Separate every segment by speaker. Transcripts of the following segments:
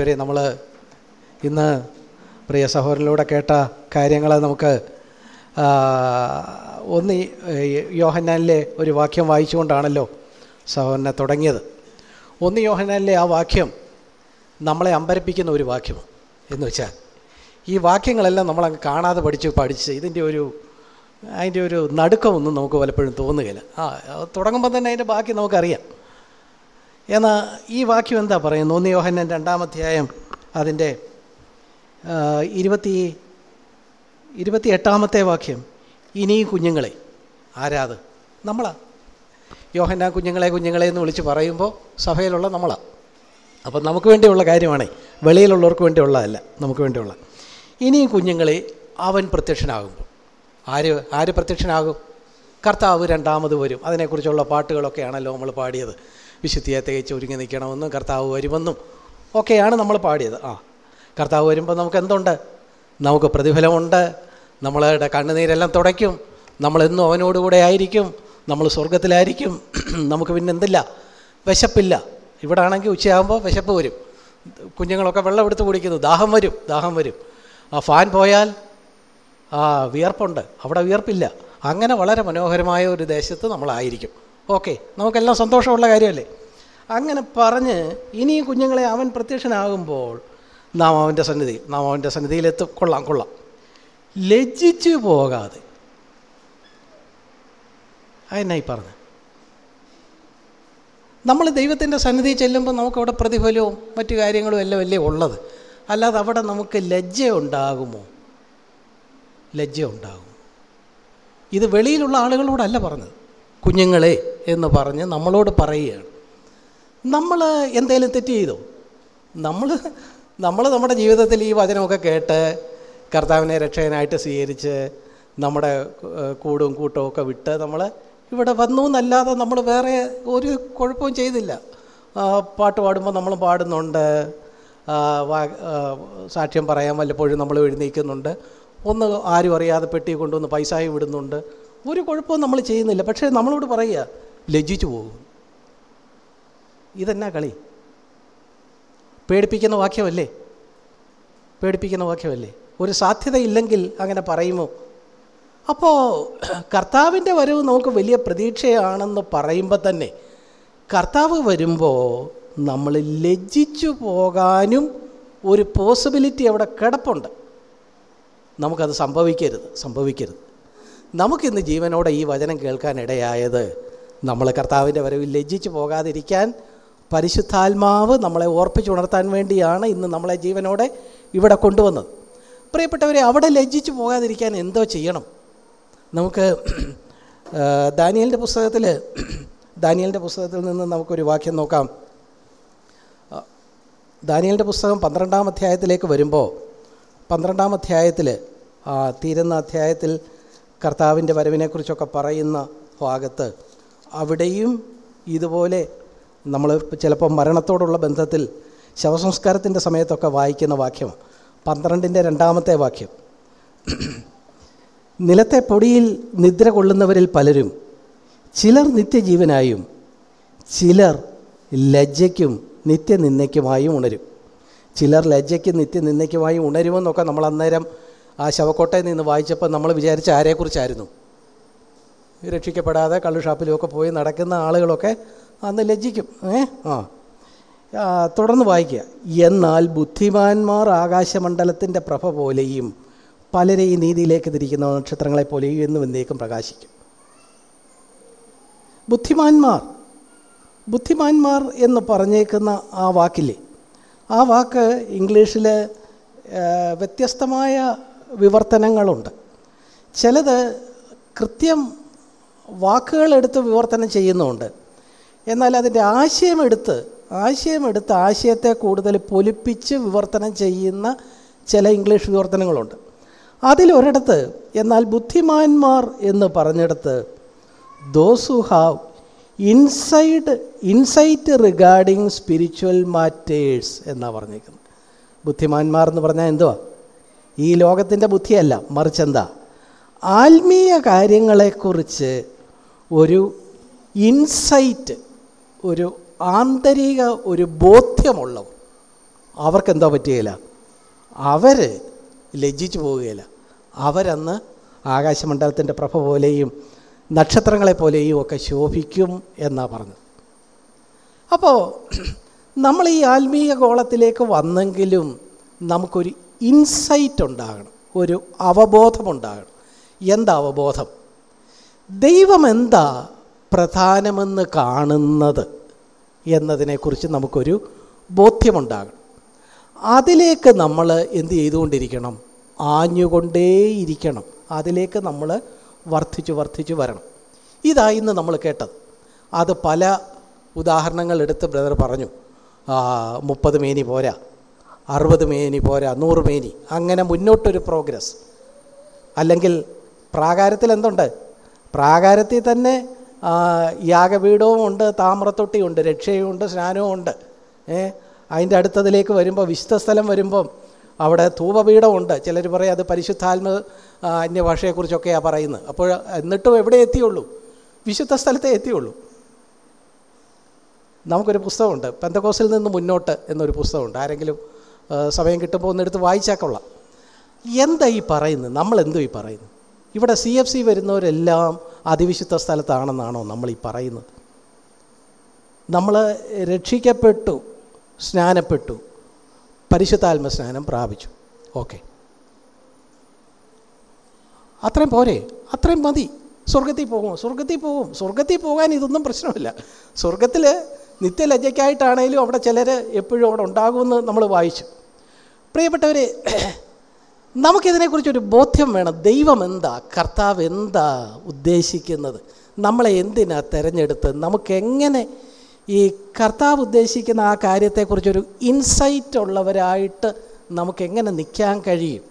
Speaker 1: വരെ നമ്മൾ ഇന്ന് പ്രിയ സഹോദരനിലൂടെ കേട്ട കാര്യങ്ങൾ നമുക്ക് ഒന്ന് യോഹന്നാനിലെ ഒരു വാക്യം വായിച്ചുകൊണ്ടാണല്ലോ സഹോദരനെ തുടങ്ങിയത്. ഒന്ന് യോഹന്നാനിലെ ആ വാക്യം നമ്മളെ അമ്പരപ്പിക്കുന്ന ഒരു വാക്യം എന്ന് വെച്ചാൽ ഈ വാക്യങ്ങളെല്ലാം നമ്മളങ്ങ് കാണാതെ പഠിച്ച് പഠിച്ച് ഇതിന്റെ ഒരു അതിന്റെ ഒരു നടുക്കമൊന്നും നമുക്ക് പലപ്പോഴും തോന്നുകയില്ല. ആ തുടങ്ങുമ്പോൾ തന്നെ അതിന്റെ ബാക്കി നമുക്കറിയാം. എന്നാൽ ഈ വാക്യം എന്താ പറയുന്നത്? ഒന്ന് യോഹന്നൻ രണ്ടാമധ്യായം അതിന്റെ ഇരുപത്തി ഇരുപത്തി എട്ടാമത്തെ വാക്യം. ഇനി കുഞ്ഞുങ്ങളെ ആരാത്? നമ്മളാ. യോഹന്ന കുഞ്ഞുങ്ങളെ കുഞ്ഞുങ്ങളെ എന്ന് വിളിച്ച് പറയുമ്പോൾ സഭയിലുള്ള നമ്മളാ. അപ്പം നമുക്ക് വേണ്ടിയുള്ള കാര്യമാണ്. വെളിയിലുള്ളവർക്ക് വേണ്ടിയുള്ളതല്ല നമുക്ക് വേണ്ടിയുള്ള. ഇനിയും കുഞ്ഞുങ്ങളെ അവൻ പ്രത്യക്ഷനാകുമ്പോൾ. ആര് ആര് പ്രത്യക്ഷനാകും? കർത്താവ് രണ്ടാമത് വരും. അതിനെക്കുറിച്ചുള്ള പാട്ടുകളൊക്കെയാണല്ലോ നമ്മൾ പാടിയത്. വിശുദ്ധിയെ തികച്ച് ഒരുങ്ങി നിൽക്കണമെന്നും കർത്താവ് വരുമെന്നും ഒക്കെയാണ് നമ്മൾ പാടിയത്. ആ കർത്താവ് വരുമ്പോൾ നമുക്ക് എന്തുണ്ട്? നമുക്ക് പ്രതിഫലമുണ്ട്. നമ്മളുടെ കണ്ണുനീരെല്ലാം തുടയ്ക്കും. നമ്മളെന്നും അവനോടുകൂടെ ആയിരിക്കും. നമ്മൾ സ്വർഗത്തിലായിരിക്കും നമുക്ക് പിന്നെ എന്തില്ല? വിശപ്പില്ല. ഇവിടെ ആണെങ്കിൽ ഉച്ചയാകുമ്പോൾ വിശപ്പ് വരും. കുഞ്ഞുങ്ങളൊക്കെ വെള്ളം എടുത്ത് കുടിക്കുന്നു. ദാഹം വരും. ദാഹം വരും. ആ ഫാൻ പോയാൽ ആ വിയർപ്പുണ്ട്. അവിടെ വിയർപ്പില്ല. അങ്ങനെ വളരെ മനോഹരമായ ഒരു ദേശത്ത് നമ്മളായിരിക്കും. ഓക്കെ നമുക്കെല്ലാം സന്തോഷമുള്ള കാര്യമല്ലേ? അങ്ങനെ പറഞ്ഞ് ഇനി കുഞ്ഞുങ്ങളെ അവൻ പ്രത്യക്ഷനാകുമ്പോൾ നാം അവന്റെ സന്നിധി നാം അവന്റെ സന്നിധിയിലെത്തും. കൊള്ളാം കൊള്ളാം. ലജ്ജിച്ചു പോകാതെ. അതെന്നായി പറഞ്ഞു? നമ്മൾ ദൈവത്തിന്റെ സന്നിധി ചെല്ലുമ്പോൾ നമുക്കവിടെ പ്രതിഫലവും മറ്റു കാര്യങ്ങളും എല്ലാം അല്ലേ ഉള്ളത്? അല്ലാതെ അവിടെ നമുക്ക് ലജ്ജ ഉണ്ടാകുമോ? ലജ്ജ ഉണ്ടാകും. ഇത് വെളിയിലുള്ള ആളുകളോടല്ല പറഞ്ഞത്. കുഞ്ഞുങ്ങളെ എന്ന് പറഞ്ഞ് നമ്മളോട് പറയുകയാണ്. നമ്മൾ എന്തെങ്കിലും തെറ്റ് ചെയ്തോ? നമ്മൾ നമ്മൾ നമ്മുടെ ജീവിതത്തിൽ ഈ വചനമൊക്കെ കേട്ട് കർത്താവിനെ രക്ഷകനായിട്ട് സ്വീകരിച്ച് നമ്മുടെ കൂടും കൂട്ടവും ഒക്കെ വിട്ട് നമ്മൾ ഇവിടെ വന്നു എന്നല്ലാതെ നമ്മൾ വേറെ ഒരു കുഴപ്പവും ചെയ്തില്ല. പാട്ട് പാടുമ്പോൾ നമ്മൾ പാടുന്നുണ്ട്. സാക്ഷ്യം പറയാൻ വല്ലപ്പോഴും നമ്മൾ എഴുന്നേൽക്കുന്നുണ്ട്. ഒന്ന് ആരും അറിയാതെ പെട്ടി കൊണ്ടുവന്ന് പൈസയും വിടുന്നുണ്ട്. ഒരു കുഴപ്പവും നമ്മൾ ചെയ്യുന്നില്ല. പക്ഷേ നമ്മളോട് പറയുക ലജ്ജിച്ചു പോകും. ഇതെന്നാ കളി? പേടിപ്പിക്കുന്ന വാക്യമല്ലേ? പേടിപ്പിക്കുന്ന വാക്യമല്ലേ? ഒരു സാധ്യതയില്ലെങ്കിൽ അങ്ങനെ പറയുമോ? അപ്പോൾ കർത്താവിന്റെ വരവ് നമുക്ക് വലിയ പ്രതീക്ഷയാണെന്ന് പറയുമ്പോൾ തന്നെ കർത്താവ് വരുമ്പോൾ നമ്മൾ ലജ്ജിച്ചു പോകാനും ഒരു പോസിബിലിറ്റി അവിടെ കിടപ്പുണ്ട്. നമുക്കത് സംഭവിക്കരുത് സംഭവിക്കരുത്. നമുക്കിന്ന് ജീവനോടെ ഈ വചനം കേൾക്കാനിടയായത് നമ്മൾ കർത്താവിന്റെ വരവിൽ ലജ്ജിച്ചു പോകാതിരിക്കാൻ പരിശുദ്ധാത്മാവ് നമ്മളെ ഓർപ്പിച്ചുണർത്താൻ വേണ്ടിയാണ് ഇന്ന് നമ്മളെ ജീവനോടെ ഇവിടെ കൊണ്ടുവന്നത്. പ്രിയപ്പെട്ടവരെ അവിടെ ലജ്ജിച്ചു പോകാതിരിക്കാൻ എന്തോ ചെയ്യണം. നമുക്ക് ദാനിയലിന്റെ പുസ്തകത്തിൽ ദാനിയലിന്റെ പുസ്തകത്തിൽ നിന്ന് നമുക്കൊരു വാക്യം നോക്കാം. ദാനിയലിന്റെ പുസ്തകം പന്ത്രണ്ടാം അധ്യായത്തിലേക്ക് വരുമ്പോൾ പന്ത്രണ്ടാം അധ്യായത്തിൽ തീരുന്ന അധ്യായത്തിൽ കർത്താവിന്റെ വരവിനെക്കുറിച്ചൊക്കെ പറയുന്ന ഭാഗത്ത് അവിടെയും ഇതുപോലെ നമ്മൾ ചിലപ്പോൾ മരണത്തോടുള്ള ബന്ധത്തിൽ ശവസംസ്കാരത്തിന്റെ സമയത്തൊക്കെ വായിക്കുന്ന വാക്യം പന്ത്രണ്ടിന്റെ രണ്ടാമത്തെ വാക്യം. നിലത്തെ പൊടിയിൽ നിദ്ര കൊള്ളുന്നവരിൽ പലരും ചിലർ നിത്യജീവനായും ചിലർ ലജ്ജയ്ക്കും നിത്യനിന്ദയ്ക്കുമായും ഉണരും. ചിലർ ലജ്ജയ്ക്കും നിത്യനിന്ദയ്ക്കുമായും ഉണരുമെന്നൊക്കെ നമ്മൾ അന്നേരം ആ ശവക്കോട്ടയിൽ നിന്ന് വായിച്ചപ്പോൾ നമ്മൾ വിചാരിച്ച ആരെക്കുറിച്ചായിരുന്നു? രക്ഷിക്കപ്പെടാതെ കള്ളു ഷാപ്പിലുമൊക്കെ പോയി നടക്കുന്ന ആളുകളൊക്കെ അന്ന് ലജ്ജിക്കും. ഏ? ആ. തുടർന്ന് വായിക്കുക. എന്നാൽ ബുദ്ധിമാന്മാർ ആകാശമണ്ഡലത്തിന്റെ പ്രഭ പോലെയും പലരെയും നീതിയിലേക്ക് തിരിക്കുന്ന നക്ഷത്രങ്ങളെ പോലെയും എന്നും എന്നേക്കും പ്രകാശിക്കും. ബുദ്ധിമാന്മാർ. ബുദ്ധിമാന്മാർ എന്ന് പറഞ്ഞേക്കുന്ന ആ വാക്കില്ലേ? ആ വാക്ക് ഇംഗ്ലീഷിൽ വ്യത്യസ്തമായ വിവർത്തനങ്ങളുണ്ട്. ചിലത് കൃത്യം വാക്കുകളെടുത്ത് വിവർത്തനം ചെയ്യുന്നുമുണ്ട് എന്നാൽ അതിന്റെ ആശയമെടുത്ത് ആശയമെടുത്ത് ആശയത്തെ കൂടുതൽ പൊലിപ്പിച്ച് വിവർത്തനം ചെയ്യുന്ന ചില ഇംഗ്ലീഷ് വിവർത്തനങ്ങളുണ്ട്. അതിലൊരിടത്ത് എന്നാൽ ബുദ്ധിമാന്മാർ എന്ന് പറഞ്ഞിടത്ത് those who have inside insight regarding spiritual matters എന്നാണ് പറഞ്ഞിരിക്കുന്നത്. ബുദ്ധിമാന്മാർ എന്ന് പറഞ്ഞാൽ എന്തുവാ? ഈ ലോകത്തിന്റെ ബുദ്ധിയല്ല മറിച്ച് എന്താ? ആത്മീയ കാര്യങ്ങളെക്കുറിച്ച് ഒരു ഇൻസൈറ്റ് ഒരു ആന്തരിക ഒരു ബോധ്യമുള്ളവർ. അവർക്കെന്തോ പറ്റുകയില്ല അവർ ലജ്ജിച്ചു പോവുകയില്ല അവരന്ന് ആകാശമണ്ഡലത്തിന്റെ പ്രഭ പോലെയും നക്ഷത്രങ്ങളെ പോലെയും ഒക്കെ ശോഭിക്കും എന്നാണ് പറഞ്ഞത്. അപ്പോൾ നമ്മൾ ഈ ആത്മീയ ഗോളത്തിലേക്ക് വന്നെങ്കിലും നമുക്കൊരു ഇൻസൈറ്റ് ഉണ്ടാകണം. ഒരു അവബോധമുണ്ടാകണം. എന്താ അവബോധം? ദൈവം എന്താ പ്രധാനമെന്ന് കാണുന്നത് എന്നതിനെക്കുറിച്ച് നമുക്കൊരു ബോധ്യമുണ്ടാകണം. അതിലേക്ക് നമ്മൾ എന്ത് ചെയ്തുകൊണ്ടിരിക്കണം? ആഞ്ഞുകൊണ്ടേയിരിക്കണം. അതിലേക്ക് നമ്മൾ വർദ്ധിച്ചു വർദ്ധിച്ചു വരണം. ഇതാ ഇന്ന് നമ്മൾ കേട്ടത്. അത് പല ഉദാഹരണങ്ങൾ എടുത്ത് ബ്രദർ പറഞ്ഞു. മുപ്പത് മേനി പോരാ. അറുപത് മേനി പോരാ നൂറ് മേനി. അങ്ങനെ മുന്നോട്ടൊരു പ്രോഗ്രസ്. അല്ലെങ്കിൽ പ്രാകാരത്തിൽ എന്തുണ്ട്? പ്രാകാരത്തിൽ തന്നെ യാഗപീഠവും ഉണ്ട് താമ്രത്തൊട്ടിയുണ്ട് രക്ഷയുമുണ്ട് സ്നാനവും ഉണ്ട് ഏ അതിന്റെ അടുത്തതിലേക്ക് വരുമ്പോൾ വിശുദ്ധ സ്ഥലം വരുമ്പം അവിടെ ധൂപപീഠമുണ്ട്. ചിലർ പറയും അത് പരിശുദ്ധാത്മ അന്യഭാഷയെക്കുറിച്ചൊക്കെയാണ് പറയുന്നത്. അപ്പോൾ എന്നിട്ടും എവിടെ എത്തിയുള്ളൂ? വിശുദ്ധ സ്ഥലത്തെ എത്തിയുള്ളൂ. നമുക്കൊരു പുസ്തകമുണ്ട്. പെന്തക്കോസിൽ നിന്ന് മുന്നോട്ട് എന്നൊരു പുസ്തകമുണ്ട്. ആരെങ്കിലും സമയം കിട്ടുമ്പോൾ ഒന്നെടുത്ത് വായിച്ചാൽ കൊള്ളാം. എന്താ ഈ പറയുന്നത്? നമ്മൾ എന്തോ ഈ പറയുന്നത്? ഇവിടെ സി എഫ് സി വരുന്നവരെല്ലാം അതിവിശുദ്ധ സ്ഥലത്താണെന്നാണോ നമ്മൾ ഈ പറയുന്നത്? നമ്മൾ രക്ഷിക്കപ്പെട്ടു സ്നാനപ്പെട്ടു പരിശുദ്ധാത്മ സ്നാനം പ്രാപിച്ചു. ഓക്കെ. അത്രയും പോരെ? അത്രയും മതി. സ്വർഗത്തിൽ പോകും സ്വർഗത്തിൽ പോകും. സ്വർഗത്തിൽ പോകാൻ ഇതൊന്നും പ്രശ്നമില്ല. സ്വർഗത്തിൽ നിത്യലജ്ജയ്ക്കായിട്ടാണേലും അവിടെ ചിലർ എപ്പോഴും അവിടെ ഉണ്ടാകുമെന്ന് നമ്മൾ വായിച്ചു. പ്രിയപ്പെട്ടവരെ നമുക്കിതിനെക്കുറിച്ചൊരു ബോധ്യം വേണം. ദൈവം എന്താ കർത്താവ് എന്താ ഉദ്ദേശിക്കുന്നത്? നമ്മളെ എന്തിനാ തിരഞ്ഞെടുത്ത് നമുക്കെങ്ങനെ ഈ കർത്താവ് ഉദ്ദേശിക്കുന്ന ആ കാര്യത്തെക്കുറിച്ചൊരു ഇൻസൈറ്റ് ഉള്ളവരായിട്ട് നമുക്കെങ്ങനെ നിൽക്കാൻ കഴിയും?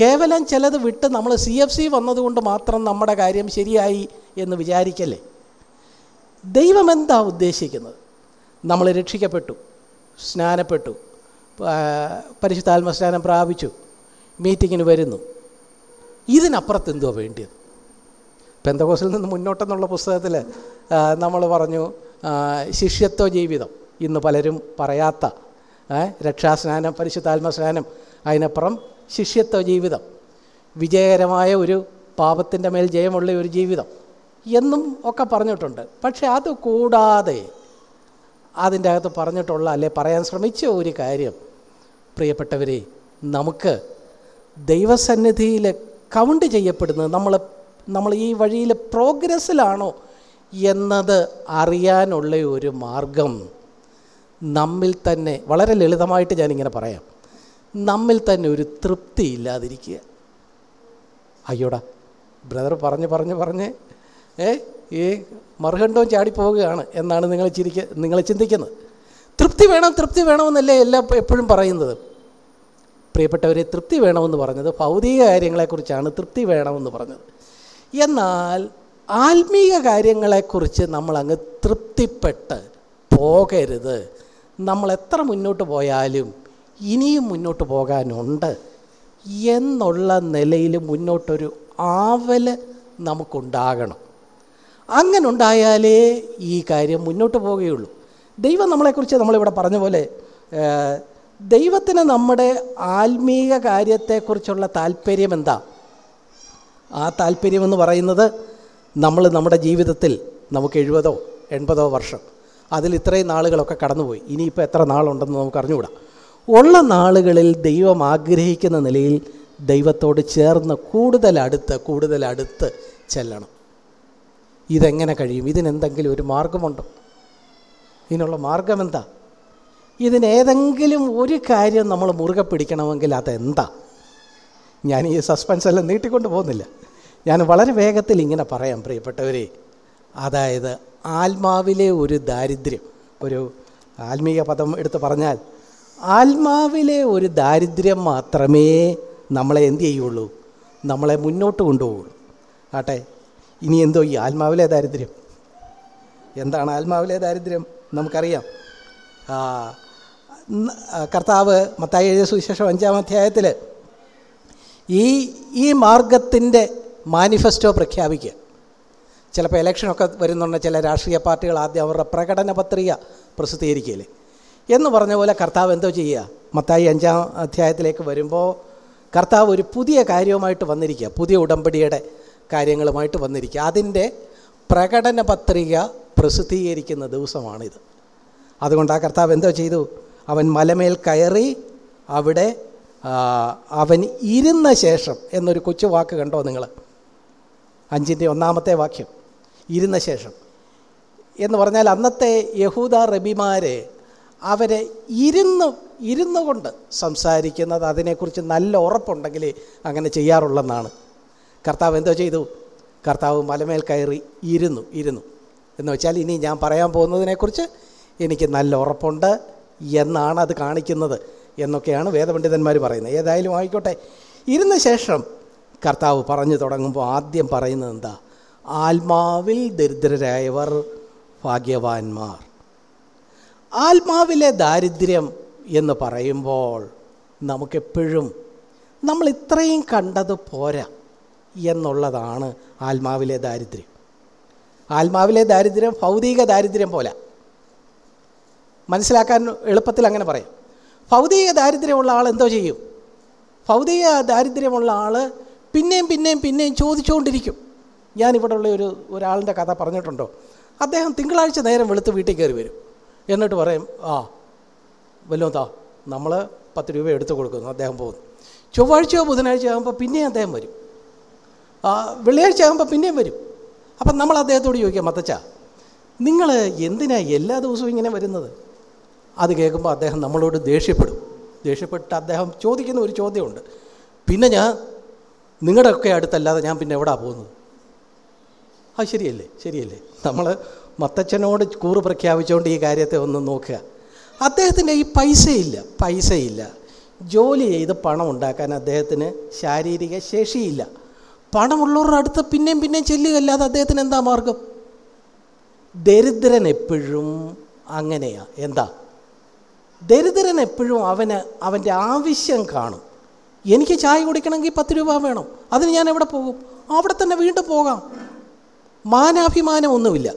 Speaker 1: കേവലം ചിലത് വിട്ട് നമ്മൾ സി എഫ് സി വന്നതുകൊണ്ട് മാത്രം നമ്മുടെ കാര്യം ശരിയായി എന്ന് വിചാരിക്കല്ലേ? ദൈവം എന്താ ഉദ്ദേശിക്കുന്നത്? നമ്മൾ രക്ഷിക്കപ്പെട്ടു സ്നാനപ്പെട്ടു പരിശുദ്ധാത്മ സ്നാനം പ്രാപിച്ചു. മീറ്റിങ്ങിന് വരുന്നു. ഇതിനപ്പുറത്ത് എന്തുവാ വേണ്ടിയത്? പെന്തകോസിൽ നിന്ന് മുന്നോട്ടെന്നുള്ള പുസ്തകത്തിൽ നമ്മൾ പറഞ്ഞു ശിഷ്യത്വ ജീവിതം. ഇന്ന് പലരും പറയാത്ത രക്ഷാസ്നാനം പരിശുദ്ധാത്മസ്നാനം അതിനപ്പുറം ശിഷ്യത്വ ജീവിതം. വിജയകരമായ ഒരു പാപത്തിന്റെ മേൽ ജയമുള്ള ഒരു ജീവിതം. എന്നും ഒക്കെ പറഞ്ഞിട്ടുണ്ട്. പക്ഷേ അത് കൂടാതെ അതിന്റെ അകത്ത് പറഞ്ഞിട്ടുള്ള അല്ലെ പറയാൻ ശ്രമിച്ച ഒരു കാര്യം പ്രിയപ്പെട്ടവരെ നമുക്ക് ദൈവസന്നിധിയിൽ കൗണ്ട് ചെയ്യപ്പെടുന്നത് നമ്മൾ നമ്മൾ ഈ വഴിയിൽ പ്രോഗ്രസ്സിലാണോ എന്നത് അറിയാനുള്ള ഒരു മാർഗം നമ്മിൽ തന്നെ വളരെ ലളിതമായിട്ട് ഞാനിങ്ങനെ പറയാം. നമ്മിൽ തന്നെ ഒരു തൃപ്തി ഇല്ലാതിരിക്കുക. അയ്യോടാ ബ്രദർ പറഞ്ഞ് പറഞ്ഞ് പറഞ്ഞ് ഏ ഈ മറുകണ്ഠവും ചാടിപ്പോവുകയാണ് എന്നാണ് നിങ്ങൾ ചിരിക്ക നിങ്ങൾ ചിന്തിക്കുന്നത്. തൃപ്തി വേണം തൃപ്തി വേണമെന്നല്ലേ എല്ലാം എപ്പോഴും പറയുന്നത്. പ്രിയപ്പെട്ടവരെ തൃപ്തി വേണമെന്ന് പറഞ്ഞത് ഭൗതിക കാര്യങ്ങളെക്കുറിച്ചാണ് തൃപ്തി വേണമെന്ന് പറഞ്ഞത്. എന്നാൽ ആത്മീക കാര്യങ്ങളെക്കുറിച്ച് നമ്മളങ്ങ് തൃപ്തിപ്പെട്ട് പോകരുത്. നമ്മൾ എത്ര മുന്നോട്ട് പോയാലും ഇനിയും മുന്നോട്ട് പോകാനുണ്ട് എന്നുള്ള നിലയിൽ മുന്നോട്ടൊരു ആവൽ നമുക്കുണ്ടാകണം. അങ്ങനെ ഉണ്ടായാലേ ഈ കാര്യം മുന്നോട്ട് പോവുകയുള്ളൂ. ദൈവം നമ്മളെക്കുറിച്ച് നമ്മളിവിടെ പറഞ്ഞ പോലെ ദൈവത്തിന് നമ്മുടെ ആത്മീക കാര്യത്തെക്കുറിച്ചുള്ള താല്പര്യം എന്താ? ആ താല്പര്യമെന്ന് പറയുന്നത് നമ്മൾ നമ്മുടെ ജീവിതത്തിൽ നമുക്ക് എഴുപതോ എൺപതോ വർഷം അതിൽ ഇത്രയും നാളുകളൊക്കെ കടന്നുപോയി. ഇനിയിപ്പോൾ എത്ര നാളുണ്ടെന്ന് നമുക്ക് അറിഞ്ഞുകൂടാ. ഉള്ള നാളുകളിൽ ദൈവം ആഗ്രഹിക്കുന്ന നിലയിൽ ദൈവത്തോട് ചേർന്ന് കൂടുതൽ അടുത്ത് കൂടുതൽ അടുത്ത് ചെല്ലണം. ഇതെങ്ങനെ കഴിയും? ഇതിനെന്തെങ്കിലും ഒരു മാർഗമുണ്ടോ? ഇതിനുള്ള മാർഗം എന്താ? ഇതിനേതെങ്കിലും ഒരു കാര്യം നമ്മൾ മുറുകെ പിടിക്കണമെങ്കിൽ അതെന്താ? ഞാൻ ഈ സസ്പെൻസ് എല്ലാം നീട്ടിക്കൊണ്ട് പോകുന്നില്ല. ഞാൻ വളരെ വേഗത്തിൽ ഇങ്ങനെ പറയാം പ്രിയപ്പെട്ടവരെ. അതായത് ആത്മാവിലെ ഒരു ദാരിദ്ര്യം. ഒരു ആത്മീയ പദം എടുത്ത് പറഞ്ഞാൽ ആത്മാവിലെ ഒരു ദാരിദ്ര്യം മാത്രമേ നമ്മളെ എന്തു ചെയ്യുള്ളൂ? നമ്മളെ മുന്നോട്ട് കൊണ്ടുപോകുള്ളൂ ആട്ടെ ഇനി എന്തോ ഈ ആത്മാവിലെ ദാരിദ്ര്യം? എന്താണ് ആത്മാവിലെ ദാരിദ്ര്യം? നമുക്കറിയാം. കർത്താവ് മത്തായി എഴുതിയ സുവിശേഷം അഞ്ചാം അധ്യായത്തിൽ ഈ ഈ മാർഗത്തിന്റെ മാനിഫെസ്റ്റോ പ്രഖ്യാപിക്കുക. ചിലപ്പോൾ ഇലക്ഷനൊക്കെ വരുന്നുണ്ട് ചില രാഷ്ട്രീയ പാർട്ടികൾ ആദ്യം അവരുടെ പ്രകടന പത്രിക പ്രസിദ്ധീകരിക്കില്ലേ എന്ന് പറഞ്ഞ പോലെ കർത്താവ് എന്തോ ചെയ്യുക? മത്തായി അഞ്ചാം അധ്യായത്തിലേക്ക് വരുമ്പോൾ കർത്താവ് ഒരു പുതിയ കാര്യവുമായിട്ട് വന്നിരിക്കുക. പുതിയ ഉടമ്പടിയുടെ കാര്യങ്ങളുമായിട്ട് വന്നിരിക്കുക. അതിന്റെ പ്രകടന പത്രിക പ്രസിദ്ധീകരിക്കുന്ന ദിവസമാണിത്. അതുകൊണ്ട് ആ കർത്താവ് എന്തോ ചെയ്തു? അവൻ മലമേൽ കയറി അവിടെ അവൻ ഇരുന്ന ശേഷം എന്നൊരു കൊച്ചു വാക്ക് കണ്ടോ നിങ്ങൾ? അഞ്ചിന്റെ ഒന്നാമത്തെ വാക്യം ഇരുന്ന ശേഷം. എന്ന് പറഞ്ഞാൽ അന്നത്തെ യഹൂദ റബിമാരെ അവരെ ഇരുന്ന് ഇരുന്നു കൊണ്ട് സംസാരിക്കുന്നത് അതിനെക്കുറിച്ച് നല്ല ഉറപ്പുണ്ടെങ്കിൽ അങ്ങനെ ചെയ്യാറുള്ളെന്നാണ്. കർത്താവ് എന്തോ ചെയ്തു? കർത്താവ് മലമേൽ കയറി ഇരുന്നു ഇരുന്നു. എന്ന് വെച്ചാൽ ഇനി ഞാൻ പറയാൻ പോകുന്നതിനെക്കുറിച്ച് എനിക്ക് നല്ല ഉറപ്പുണ്ട്. എന്നാണ് അത് കാണിക്കുന്നത് എന്നൊക്കെയാണ് വേദപണ്ഡിതന്മാർ പറയുന്നത്. ഏതായാലും ആയിക്കോട്ടെ. ഇരുന്ന ശേഷം കർത്താവ് പറഞ്ഞു തുടങ്ങുമ്പോൾ ആദ്യം പറയുന്നത് എന്താ? ആത്മാവിൽ ദരിദ്രരായവർ ഭാഗ്യവാന്മാർ. ആത്മാവിലെ ദാരിദ്ര്യം എന്ന് പറയുമ്പോൾ നമുക്കെപ്പോഴും നമ്മൾ ഇത്രയും കണ്ടത് പോരാ എന്നുള്ളതാണ് ആത്മാവിലെ ദാരിദ്ര്യം. ആത്മാവിലെ ദാരിദ്ര്യം ഭൗതിക ദാരിദ്ര്യം പോലെ. മനസ്സിലാക്കാൻ എളുപ്പത്തിൽ അങ്ങനെ പറയാം. ഭൗതിക ദാരിദ്ര്യമുള്ള ആൾ എന്തോ ചെയ്യും? ഭൗതിക ദാരിദ്ര്യമുള്ള ആൾ പിന്നെയും പിന്നെയും പിന്നെയും ചോദിച്ചുകൊണ്ടിരിക്കും. ഞാനിവിടെ ഉള്ള ഒരു ഒരാളിന്റെ കഥ പറഞ്ഞിട്ടുണ്ടോ? അദ്ദേഹം തിങ്കളാഴ്ച നേരം വെളുത്ത് വീട്ടിൽ കയറി വരും. എന്നിട്ട് പറയും ആ വല്ലോ താ നമ്മൾ പത്ത് രൂപ എടുത്തു കൊടുക്കുന്നു അദ്ദേഹം പോകുന്നു. ചൊവ്വാഴ്ചയോ ബുധനാഴ്ച ആകുമ്പോൾ പിന്നെയും അദ്ദേഹം വരും. വെള്ളിയാഴ്ച ആകുമ്പോൾ പിന്നെയും വരും. അപ്പം നമ്മൾ അദ്ദേഹത്തോട് ചോദിക്കാം മത്തച്ച നിങ്ങൾ എന്തിനാണ് എല്ലാ ദിവസവും ഇങ്ങനെ വരുന്നത്? അത് കേൾക്കുമ്പോൾ അദ്ദേഹം നമ്മളോട് ദേഷ്യപ്പെടും. ദേഷ്യപ്പെട്ട് അദ്ദേഹം ചോദിക്കുന്ന ഒരു ചോദ്യമുണ്ട്. പിന്നെ ഞാൻ നിങ്ങളുടെ ഒക്കെ അടുത്തല്ലാതെ ഞാൻ പിന്നെ എവിടാ പോകുന്നത്? അത് ശരിയല്ലേ? ശരിയല്ലേ? നമ്മൾ മത്തച്ഛനോട് കൂറ് പ്രഖ്യാപിച്ചുകൊണ്ട് ഈ കാര്യത്തെ ഒന്ന് നോക്കുക. അദ്ദേഹത്തിന്റെ ഈ പൈസയില്ല പൈസയില്ല. ജോലി ചെയ്ത് പണം ഉണ്ടാക്കാൻ അദ്ദേഹത്തിന് ശാരീരിക ശേഷിയില്ല. പണമുള്ളവരുടെ അടുത്ത് പിന്നെയും പിന്നെയും ചെല്ലുകയല്ലാതെ അദ്ദേഹത്തിന് എന്താ മാർഗം? ദരിദ്രൻ എപ്പോഴും അങ്ങനെയാണ് എന്താ? ദരിദ്രൻ എപ്പോഴും അവന് അവന്റെ ആവശ്യം കാണും. എനിക്ക് ചായ കുടിക്കണമെങ്കിൽ പത്ത് രൂപ വേണം. അതിന് ഞാൻ എവിടെ പോകും? അവിടെ തന്നെ വീണ്ടും പോകാം. മാനാഭിമാനം ഒന്നുമില്ല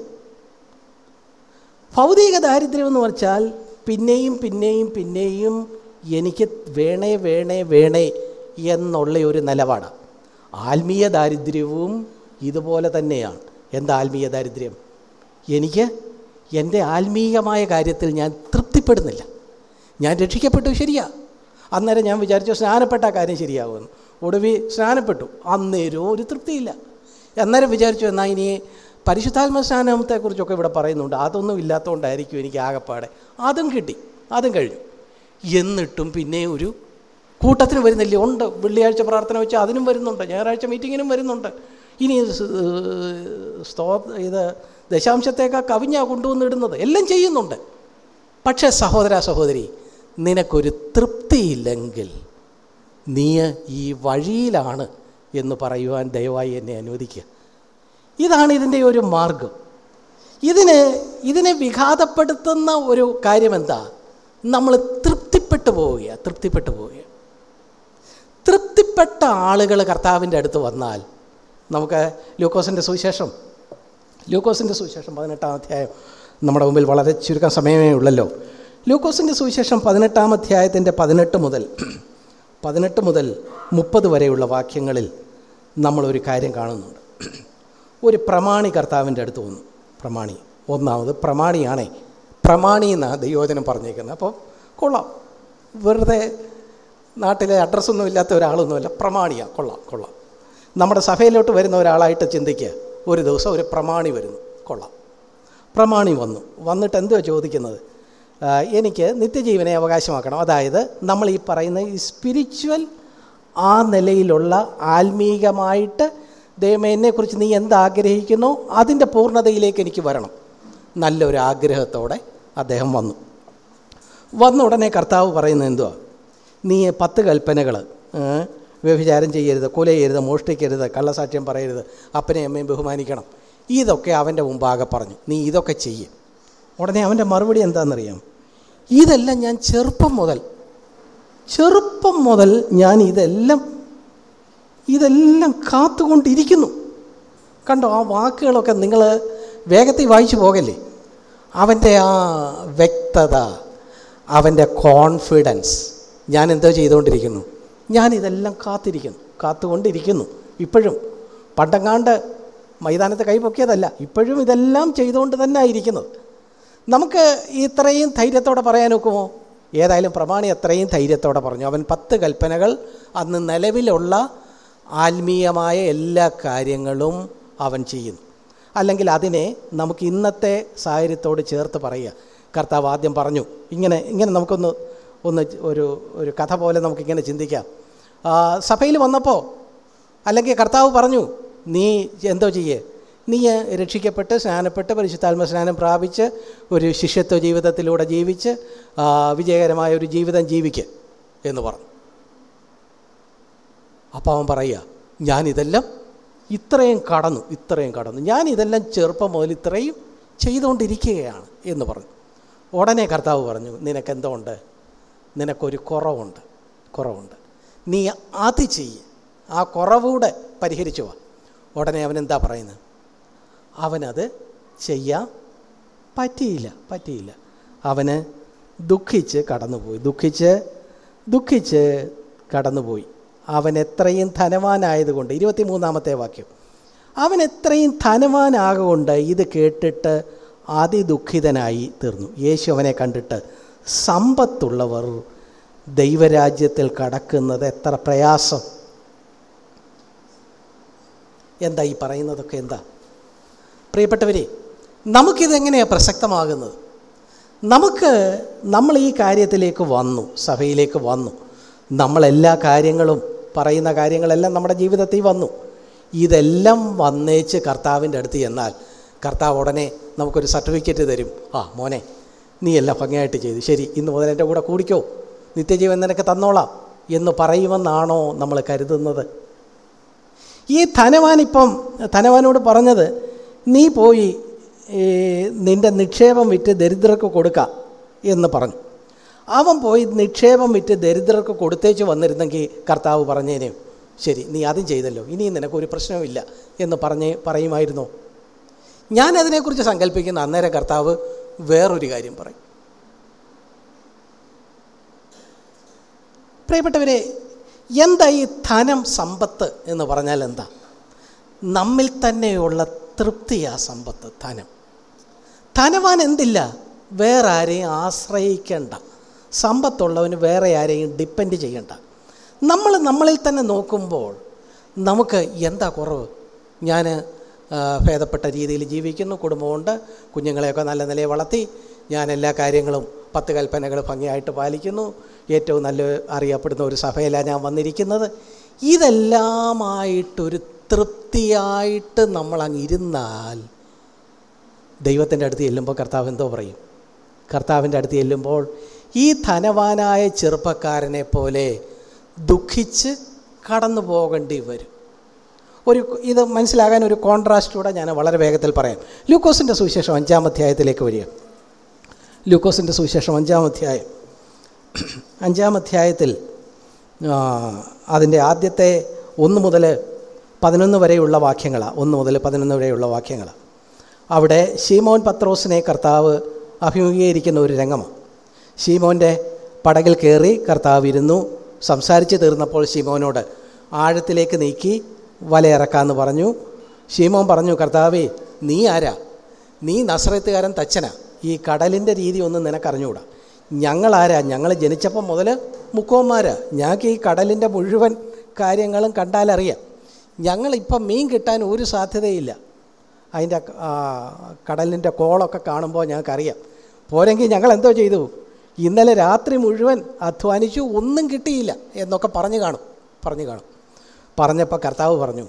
Speaker 1: ഭൗതിക ദാരിദ്ര്യം എന്ന് വെച്ചാൽ പിന്നെയും പിന്നെയും പിന്നെയും എനിക്ക് വേണേ വേണേ വേണേ എന്നുള്ള ഒരു നിലപാടാണ് ആത്മീയ ദാരിദ്ര്യവും ഇതുപോലെ തന്നെയാണ്. എന്താ ആത്മീയ ദാരിദ്ര്യം? എനിക്ക് എന്റെ ആത്മീയമായ കാര്യത്തിൽ ഞാൻ തൃപ്തിപ്പെടുന്നില്ല. ഞാൻ രക്ഷിക്കപ്പെട്ടു ശരിയാ. അന്നേരം ഞാൻ വിചാരിച്ചു സ്നാനപ്പെട്ട കാര്യം ശരിയാകുമെന്ന് ഒടുവിൽ സ്നാനപ്പെട്ടു. അന്നേരോ ഒരു തൃപ്തിയില്ല. അന്നേരം വിചാരിച്ചു എന്നാൽ ഇനി പരിശുദ്ധാത്മ സ്നാനത്തെക്കുറിച്ചൊക്കെ ഇവിടെ പറയുന്നുണ്ട്. അതൊന്നും ഇല്ലാത്തതുകൊണ്ടായിരിക്കും എനിക്ക് ആകപ്പാടെ. അതും കിട്ടി. അതും കഴിഞ്ഞു. എന്നിട്ടും പിന്നെ ഒരു കൂട്ടത്തിന് വരുന്നില്ല? ഉണ്ട്. വെള്ളിയാഴ്ച പ്രാർത്ഥന വെച്ച് അതിനും വരുന്നുണ്ട്. ഞായറാഴ്ച മീറ്റിങ്ങിനും വരുന്നുണ്ട്. ഇനി സ്തോ ഇത് ദശാംശത്തേക്കാൾ കവിഞ്ഞാ കൊണ്ടുവന്നിടുന്നത്. എല്ലാം ചെയ്യുന്നുണ്ട്. പക്ഷേ സഹോദര സഹോദരി നിനക്കൊരു തൃപ്തിയില്ലെങ്കിൽ നീ ഈ വഴിയിലാണ് എന്ന് പറയുവാൻ ദയവായി എന്നെ അനുവദിക്കുക. ഇതാണ് ഇതിന്റെ ഒരു മാർഗം ഇതിന് ഇതിനെ വിഘാതപ്പെടുത്തുന്ന ഒരു കാര്യമെന്താ? നമ്മൾ തൃപ്തിപ്പെട്ടു പോവുക തൃപ്തിപ്പെട്ടു പോവുക തൃപ്തിപ്പെട്ട ആളുകൾ കർത്താവിന്റെ അടുത്ത് വന്നാൽ നമുക്ക് ലൂക്കോസിന്റെ സുവിശേഷം ലൂക്കോസിന്റെ സുവിശേഷം പതിനെട്ടാം അധ്യായം നമ്മുടെ മുമ്പിൽ വളരെ ചുരുക്കം സമയമേ ഉള്ളല്ലോ. ലൂക്കോസിന്റെ സുവിശേഷം പതിനെട്ടാം അധ്യായത്തിന്റെ പതിനെട്ട് മുതൽ പതിനെട്ട് മുതൽ മുപ്പത് വരെയുള്ള വാക്യങ്ങളിൽ നമ്മളൊരു കാര്യം കാണുന്നുണ്ട്. ഒരു പ്രമാണി കർത്താവിന്റെ അടുത്ത് വന്നു. പ്രമാണി ഒന്നാമത് പ്രമാണിയാണേ. പ്രമാണി എന്നാണ് ദൈവോചനം പറഞ്ഞേക്കുന്നത്. അപ്പോൾ കൊള്ളാം. വെറുതെ നാട്ടിലെ അഡ്രസ്സൊന്നും ഇല്ലാത്ത ഒരാളൊന്നുമല്ല പ്രമാണിയാണ് കൊള്ളാം കൊള്ളാം. നമ്മുടെ സഭയിലോട്ട് വരുന്ന ഒരാളായിട്ട് ചിന്തിക്കുക ഒരു ദിവസം ഒരു പ്രമാണി വരുന്നു. കൊള്ളാം. പ്രമാണി വന്നു. വന്നിട്ട് എന്തുവാ ചോദിക്കുന്നത്? എനിക്ക് നിത്യജീവനെ അവകാശമാക്കണം. അതായത് നമ്മൾ ഈ പറയുന്ന ഈ സ്പിരിച്വൽ ആ നിലയിലുള്ള ആത്മീകമായിട്ട് ദൈവമേ എന്നെക്കുറിച്ച് നീ എന്താഗ്രഹിക്കുന്നു അതിന്റെ പൂർണതയിലേക്ക് എനിക്ക് വരണം. നല്ലൊരു ആഗ്രഹത്തോടെ അദ്ദേഹം വന്നു. വന്ന ഉടനെ കർത്താവ് പറയുന്നത് എന്തുവാ? നീ പത്ത് കൽപ്പനകൾ വ്യഭിചാരം ചെയ്യരുത് കൊല ചെയ്യരുത് മോഷ്ടിക്കരുത് കള്ളസാക്ഷ്യം പറയരുത് അപ്പനെയും അമ്മയും ബഹുമാനിക്കണം. ഇതൊക്കെ അവന്റെ മുമ്പാകെ പറഞ്ഞു. നീ ഇതൊക്കെ ചെയ്യും. ഉടനെ അവന്റെ മറുപടി എന്താണെന്നറിയാം? ഇതെല്ലാം ഞാൻ ചെറുപ്പം മുതൽ ചെറുപ്പം മുതൽ ഞാൻ ഇതെല്ലാം ഇതെല്ലാം കാത്തുകൊണ്ടിരിക്കുന്നു. കണ്ടോ ആ വാക്കുകളൊക്കെ നിങ്ങൾ വേഗത്തിൽ വായിച്ചു പോകല്ലേ? അവന്റെ ആ വ്യക്തത അവന്റെ കോൺഫിഡൻസ് ഞാൻ എന്തോ ചെയ്തുകൊണ്ടിരിക്കുന്നു. ഞാൻ ഇതെല്ലാം കാത്തിരിക്കുന്നു കാത്തുകൊണ്ടിരിക്കുന്നു. ഇപ്പോഴും പണ്ടങ്ങാണ്ട് മൈതാനത്ത് കൈപൊക്കിയതല്ല ഇപ്പോഴും ഇതെല്ലാം ചെയ്തുകൊണ്ട് തന്നെ ആയിരിക്കുന്നത് നമുക്ക് ഇത്രയും ധൈര്യത്തോടെ പറയാനൊക്കുമോ ഏതായാലും പ്രമാണി അത്രയും ധൈര്യത്തോടെ പറഞ്ഞു. അവൻ പത്ത് കൽപ്പനകൾ അന്ന് നിലവിലുള്ള ആത്മീയമായ എല്ലാ കാര്യങ്ങളും അവൻ ചെയ്യുന്നു. അല്ലെങ്കിൽ അതിനെ നമുക്ക് ഇന്നത്തെ സാഹചര്യത്തോട് ചേർത്ത് പറയുക. കർത്താവ് ആദ്യം പറഞ്ഞു ഇങ്ങനെ ഇങ്ങനെ നമുക്കൊന്ന് ഒന്ന് ഒരു ഒരു കഥ പോലെ നമുക്കിങ്ങനെ ചിന്തിക്കാം. സഭയിൽ വന്നപ്പോൾ അല്ലെങ്കിൽ കർത്താവ് പറഞ്ഞു നീ എന്തോ ചെയ്യേ? നീ രക്ഷിക്കപ്പെട്ട് സ്നാനപ്പെട്ട് പരിശുദ്ധാത്മ സ്നാനം പ്രാപിച്ച് ഒരു ശിഷ്യത്വ ജീവിതത്തിലൂടെ ജീവിച്ച് വിജയകരമായ ഒരു ജീവിതം ജീവിക്ക് എന്ന് പറഞ്ഞു. അപ്പോൾ അവൻ പറയുക ഞാനിതെല്ലാം ഇത്രയും കടന്നു ഇത്രയും കടന്നു. ഞാനിതെല്ലാം ചെറുപ്പം മുതൽ ഇത്രയും ചെയ്തുകൊണ്ടിരിക്കുകയാണ് എന്ന് പറഞ്ഞു. ഉടനെ കർത്താവ് പറഞ്ഞു നിനക്കെന്തോ ഉണ്ട് നിനക്കൊരു കുറവുണ്ട് കുറവുണ്ട്. നീ അത് ചെയ്യ്. ആ കുറവൂടെ പരിഹരിച്ചു വാ. ഉടനെ അവൻ എന്താ പറയുന്നത്? അവനത് ചെയ്യാൻ പറ്റിയില്ല പറ്റിയില്ല. അവന് ദുഃഖിച്ച് കടന്നുപോയി ദുഃഖിച്ച് ദുഃഖിച്ച് കടന്നുപോയി. അവൻ എത്രയും ധനവാനായതുകൊണ്ട് ഇരുപത്തിമൂന്നാമത്തെ വാക്യം. അവൻ എത്രയും ധനവാനാകൊണ്ട് ഇത് കേട്ടിട്ട് അതിദുഃഖിതനായി തീർന്നു. യേശു അവനെ കണ്ടിട്ട് സമ്പത്തുള്ളവർ ദൈവരാജ്യത്തിൽ കടക്കുന്നത് എത്ര പ്രയാസം. എന്താ ഈ പറയുന്നതൊക്കെ എന്താ? പ്രിയപ്പെട്ടവരെ നമുക്കിതെങ്ങനെയാണ് പ്രസക്തമാകുന്നത്? നമുക്ക് നമ്മൾ ഈ കാര്യത്തിലേക്ക് വന്നു സഭയിലേക്ക് വന്നു. നമ്മളെല്ലാ കാര്യങ്ങളും പറയുന്ന കാര്യങ്ങളെല്ലാം നമ്മുടെ ജീവിതത്തിൽ വന്നു. ഇതെല്ലാം വന്നേച്ച് കർത്താവിന്റെ അടുത്ത് ചെന്നാൽ കർത്താവ് ഉടനെ നമുക്കൊരു സർട്ടിഫിക്കറ്റ് തരും. ആ മോനെ നീ എല്ലാം ഭംഗിയായിട്ട് ചെയ്തു. ശരി ഇന്ന് മുതൽ എന്റെ കൂടെ കൂടിക്കോ. നിത്യജീവൻ നിനക്ക് തന്നോളാം എന്ന് പറയുമെന്നാണോ നമ്മൾ കരുതുന്നത്? ഈ ധനവാൻ ഇപ്പം ധനവാനോട് പറഞ്ഞത് നീ പോയി നിന്റെ നിക്ഷേപം വിറ്റ് ദരിദ്രർക്ക് കൊടുക്കാം എന്ന് പറഞ്ഞു. അവൻ പോയി നിക്ഷേപം വിറ്റ് ദരിദ്രർക്ക് കൊടുത്തേച്ച് വന്നിരുന്നെങ്കിൽ കർത്താവ് പറഞ്ഞേനെ ശരി നീ അതും ചെയ്തല്ലോ. ഇനിയും നിനക്കൊരു പ്രശ്നവുമില്ല എന്ന് പറഞ്ഞ് പറയുമായിരുന്നോ. ഞാൻ അതിനെക്കുറിച്ച് സങ്കല്പിക്കുന്ന അന്നേരം കർത്താവ് വേറൊരു കാര്യം പറയും. പ്രിയപ്പെട്ടവരെ എന്താ ഈ ധനം സമ്പത്ത് എന്ന് പറഞ്ഞാൽ എന്താ? നമ്മിൽ തന്നെയുള്ള തൃപ്തിയാ സമ്പത്ത് ധനം. ധനവാൻ എന്തില്ല? വേറെ ആരെയും ആശ്രയിക്കേണ്ട. സമ്പത്തുള്ളവന് വേറെ ആരെയും ഡിപ്പെൻഡ് ചെയ്യേണ്ട. നമ്മൾ നമ്മളിൽ തന്നെ നോക്കുമ്പോൾ നമുക്ക് എന്താ കുറവ്? ഞാൻ ഭേദപ്പെട്ട രീതിയിൽ ജീവിക്കുന്നു കുടുംബമുണ്ട് കുഞ്ഞുങ്ങളെയൊക്കെ നല്ല നിലയെ വളർത്തി ഞാൻ എല്ലാ കാര്യങ്ങളും പത്ത് കൽപ്പനകൾ ഭംഗിയായിട്ട് പാലിക്കുന്നു ഏറ്റവും നല്ല അറിയപ്പെടുന്ന ഒരു സഭയിലാണ് ഞാൻ വന്നിരിക്കുന്നത്. ഇതെല്ലാമായിട്ടൊരു തൃപ്തിയായിട്ട് നമ്മൾ അങ്ങ് ഇരുന്നാൽ ദൈവത്തിന്റെ അടുത്ത് ചെല്ലുമ്പോൾ കർത്താവ് എന്തോ പറയും. കർത്താവിന്റെ അടുത്ത് ചെല്ലുമ്പോൾ ഈ ധനവാനായ ചെറുപ്പക്കാരനെ പോലെ ദുഃഖിച്ച് കടന്നു പോകേണ്ടി വരും. ഒരു ഇത് മനസ്സിലാകാൻ ഒരു കോൺട്രാസ്റ്റൂടെ ഞാൻ വളരെ വേഗത്തിൽ പറയാം. ലൂക്കോസിന്റെ സുവിശേഷം അഞ്ചാം അധ്യായത്തിലേക്ക് വരിക. ലൂക്കോസിന്റെ സുവിശേഷം അഞ്ചാം അധ്യായം. അഞ്ചാം അധ്യായത്തിൽ അതിന്റെ ആദ്യത്തെ ഒന്ന് മുതൽ പതിനൊന്ന് വരെയുള്ള വാക്യങ്ങളാണ് ഒന്ന് മുതൽ പതിനൊന്ന് വരെയുള്ള വാക്യങ്ങളാണ് അവിടെ ഷീമോൻ പത്രോസിനെ കർത്താവ് അഭിമുഖീകരിക്കുന്ന ഒരു രംഗമാണ് ഷീമോന്റെ പടകിൽ കയറി കർത്താവ് ഇരുന്നു. സംസാരിച്ച് തീർന്നപ്പോൾ ഷീമോനോട് ആഴത്തിലേക്ക് നീക്കി വലയിറക്കാമെന്ന് പറഞ്ഞു. ഷീമോൻ പറഞ്ഞു കർത്താവേ നീ ആരാ? നീ നസ്രത്തുകാരൻ തച്ചനാ. ഈ കടലിന്റെ രീതി ഒന്നും നിനക്കറിഞ്ഞുകൂടാ ഞങ്ങളാരാ? ഞങ്ങൾ ജനിച്ചപ്പം മുതൽ മുക്കോന്മാരാ. ഞങ്ങൾക്ക് ഈ കടലിന്റെ മുഴുവൻ കാര്യങ്ങളും കണ്ടാലറിയാം. ഞങ്ങളിപ്പം മീൻ കിട്ടാൻ ഒരു സാധ്യതയില്ല. അതിന്റെ കടലിന്റെ കോളൊക്കെ കാണുമ്പോൾ ഞങ്ങൾക്കറിയാം. പോരെങ്കിൽ ഞങ്ങൾ എന്തോ ചെയ്തു? ഇന്നലെ രാത്രി മുഴുവൻ അധ്വാനിച്ചു ഒന്നും കിട്ടിയില്ല എന്നൊക്കെ പറഞ്ഞു കാണും പറഞ്ഞു കാണും. പറഞ്ഞപ്പോൾ കർത്താവ് പറഞ്ഞു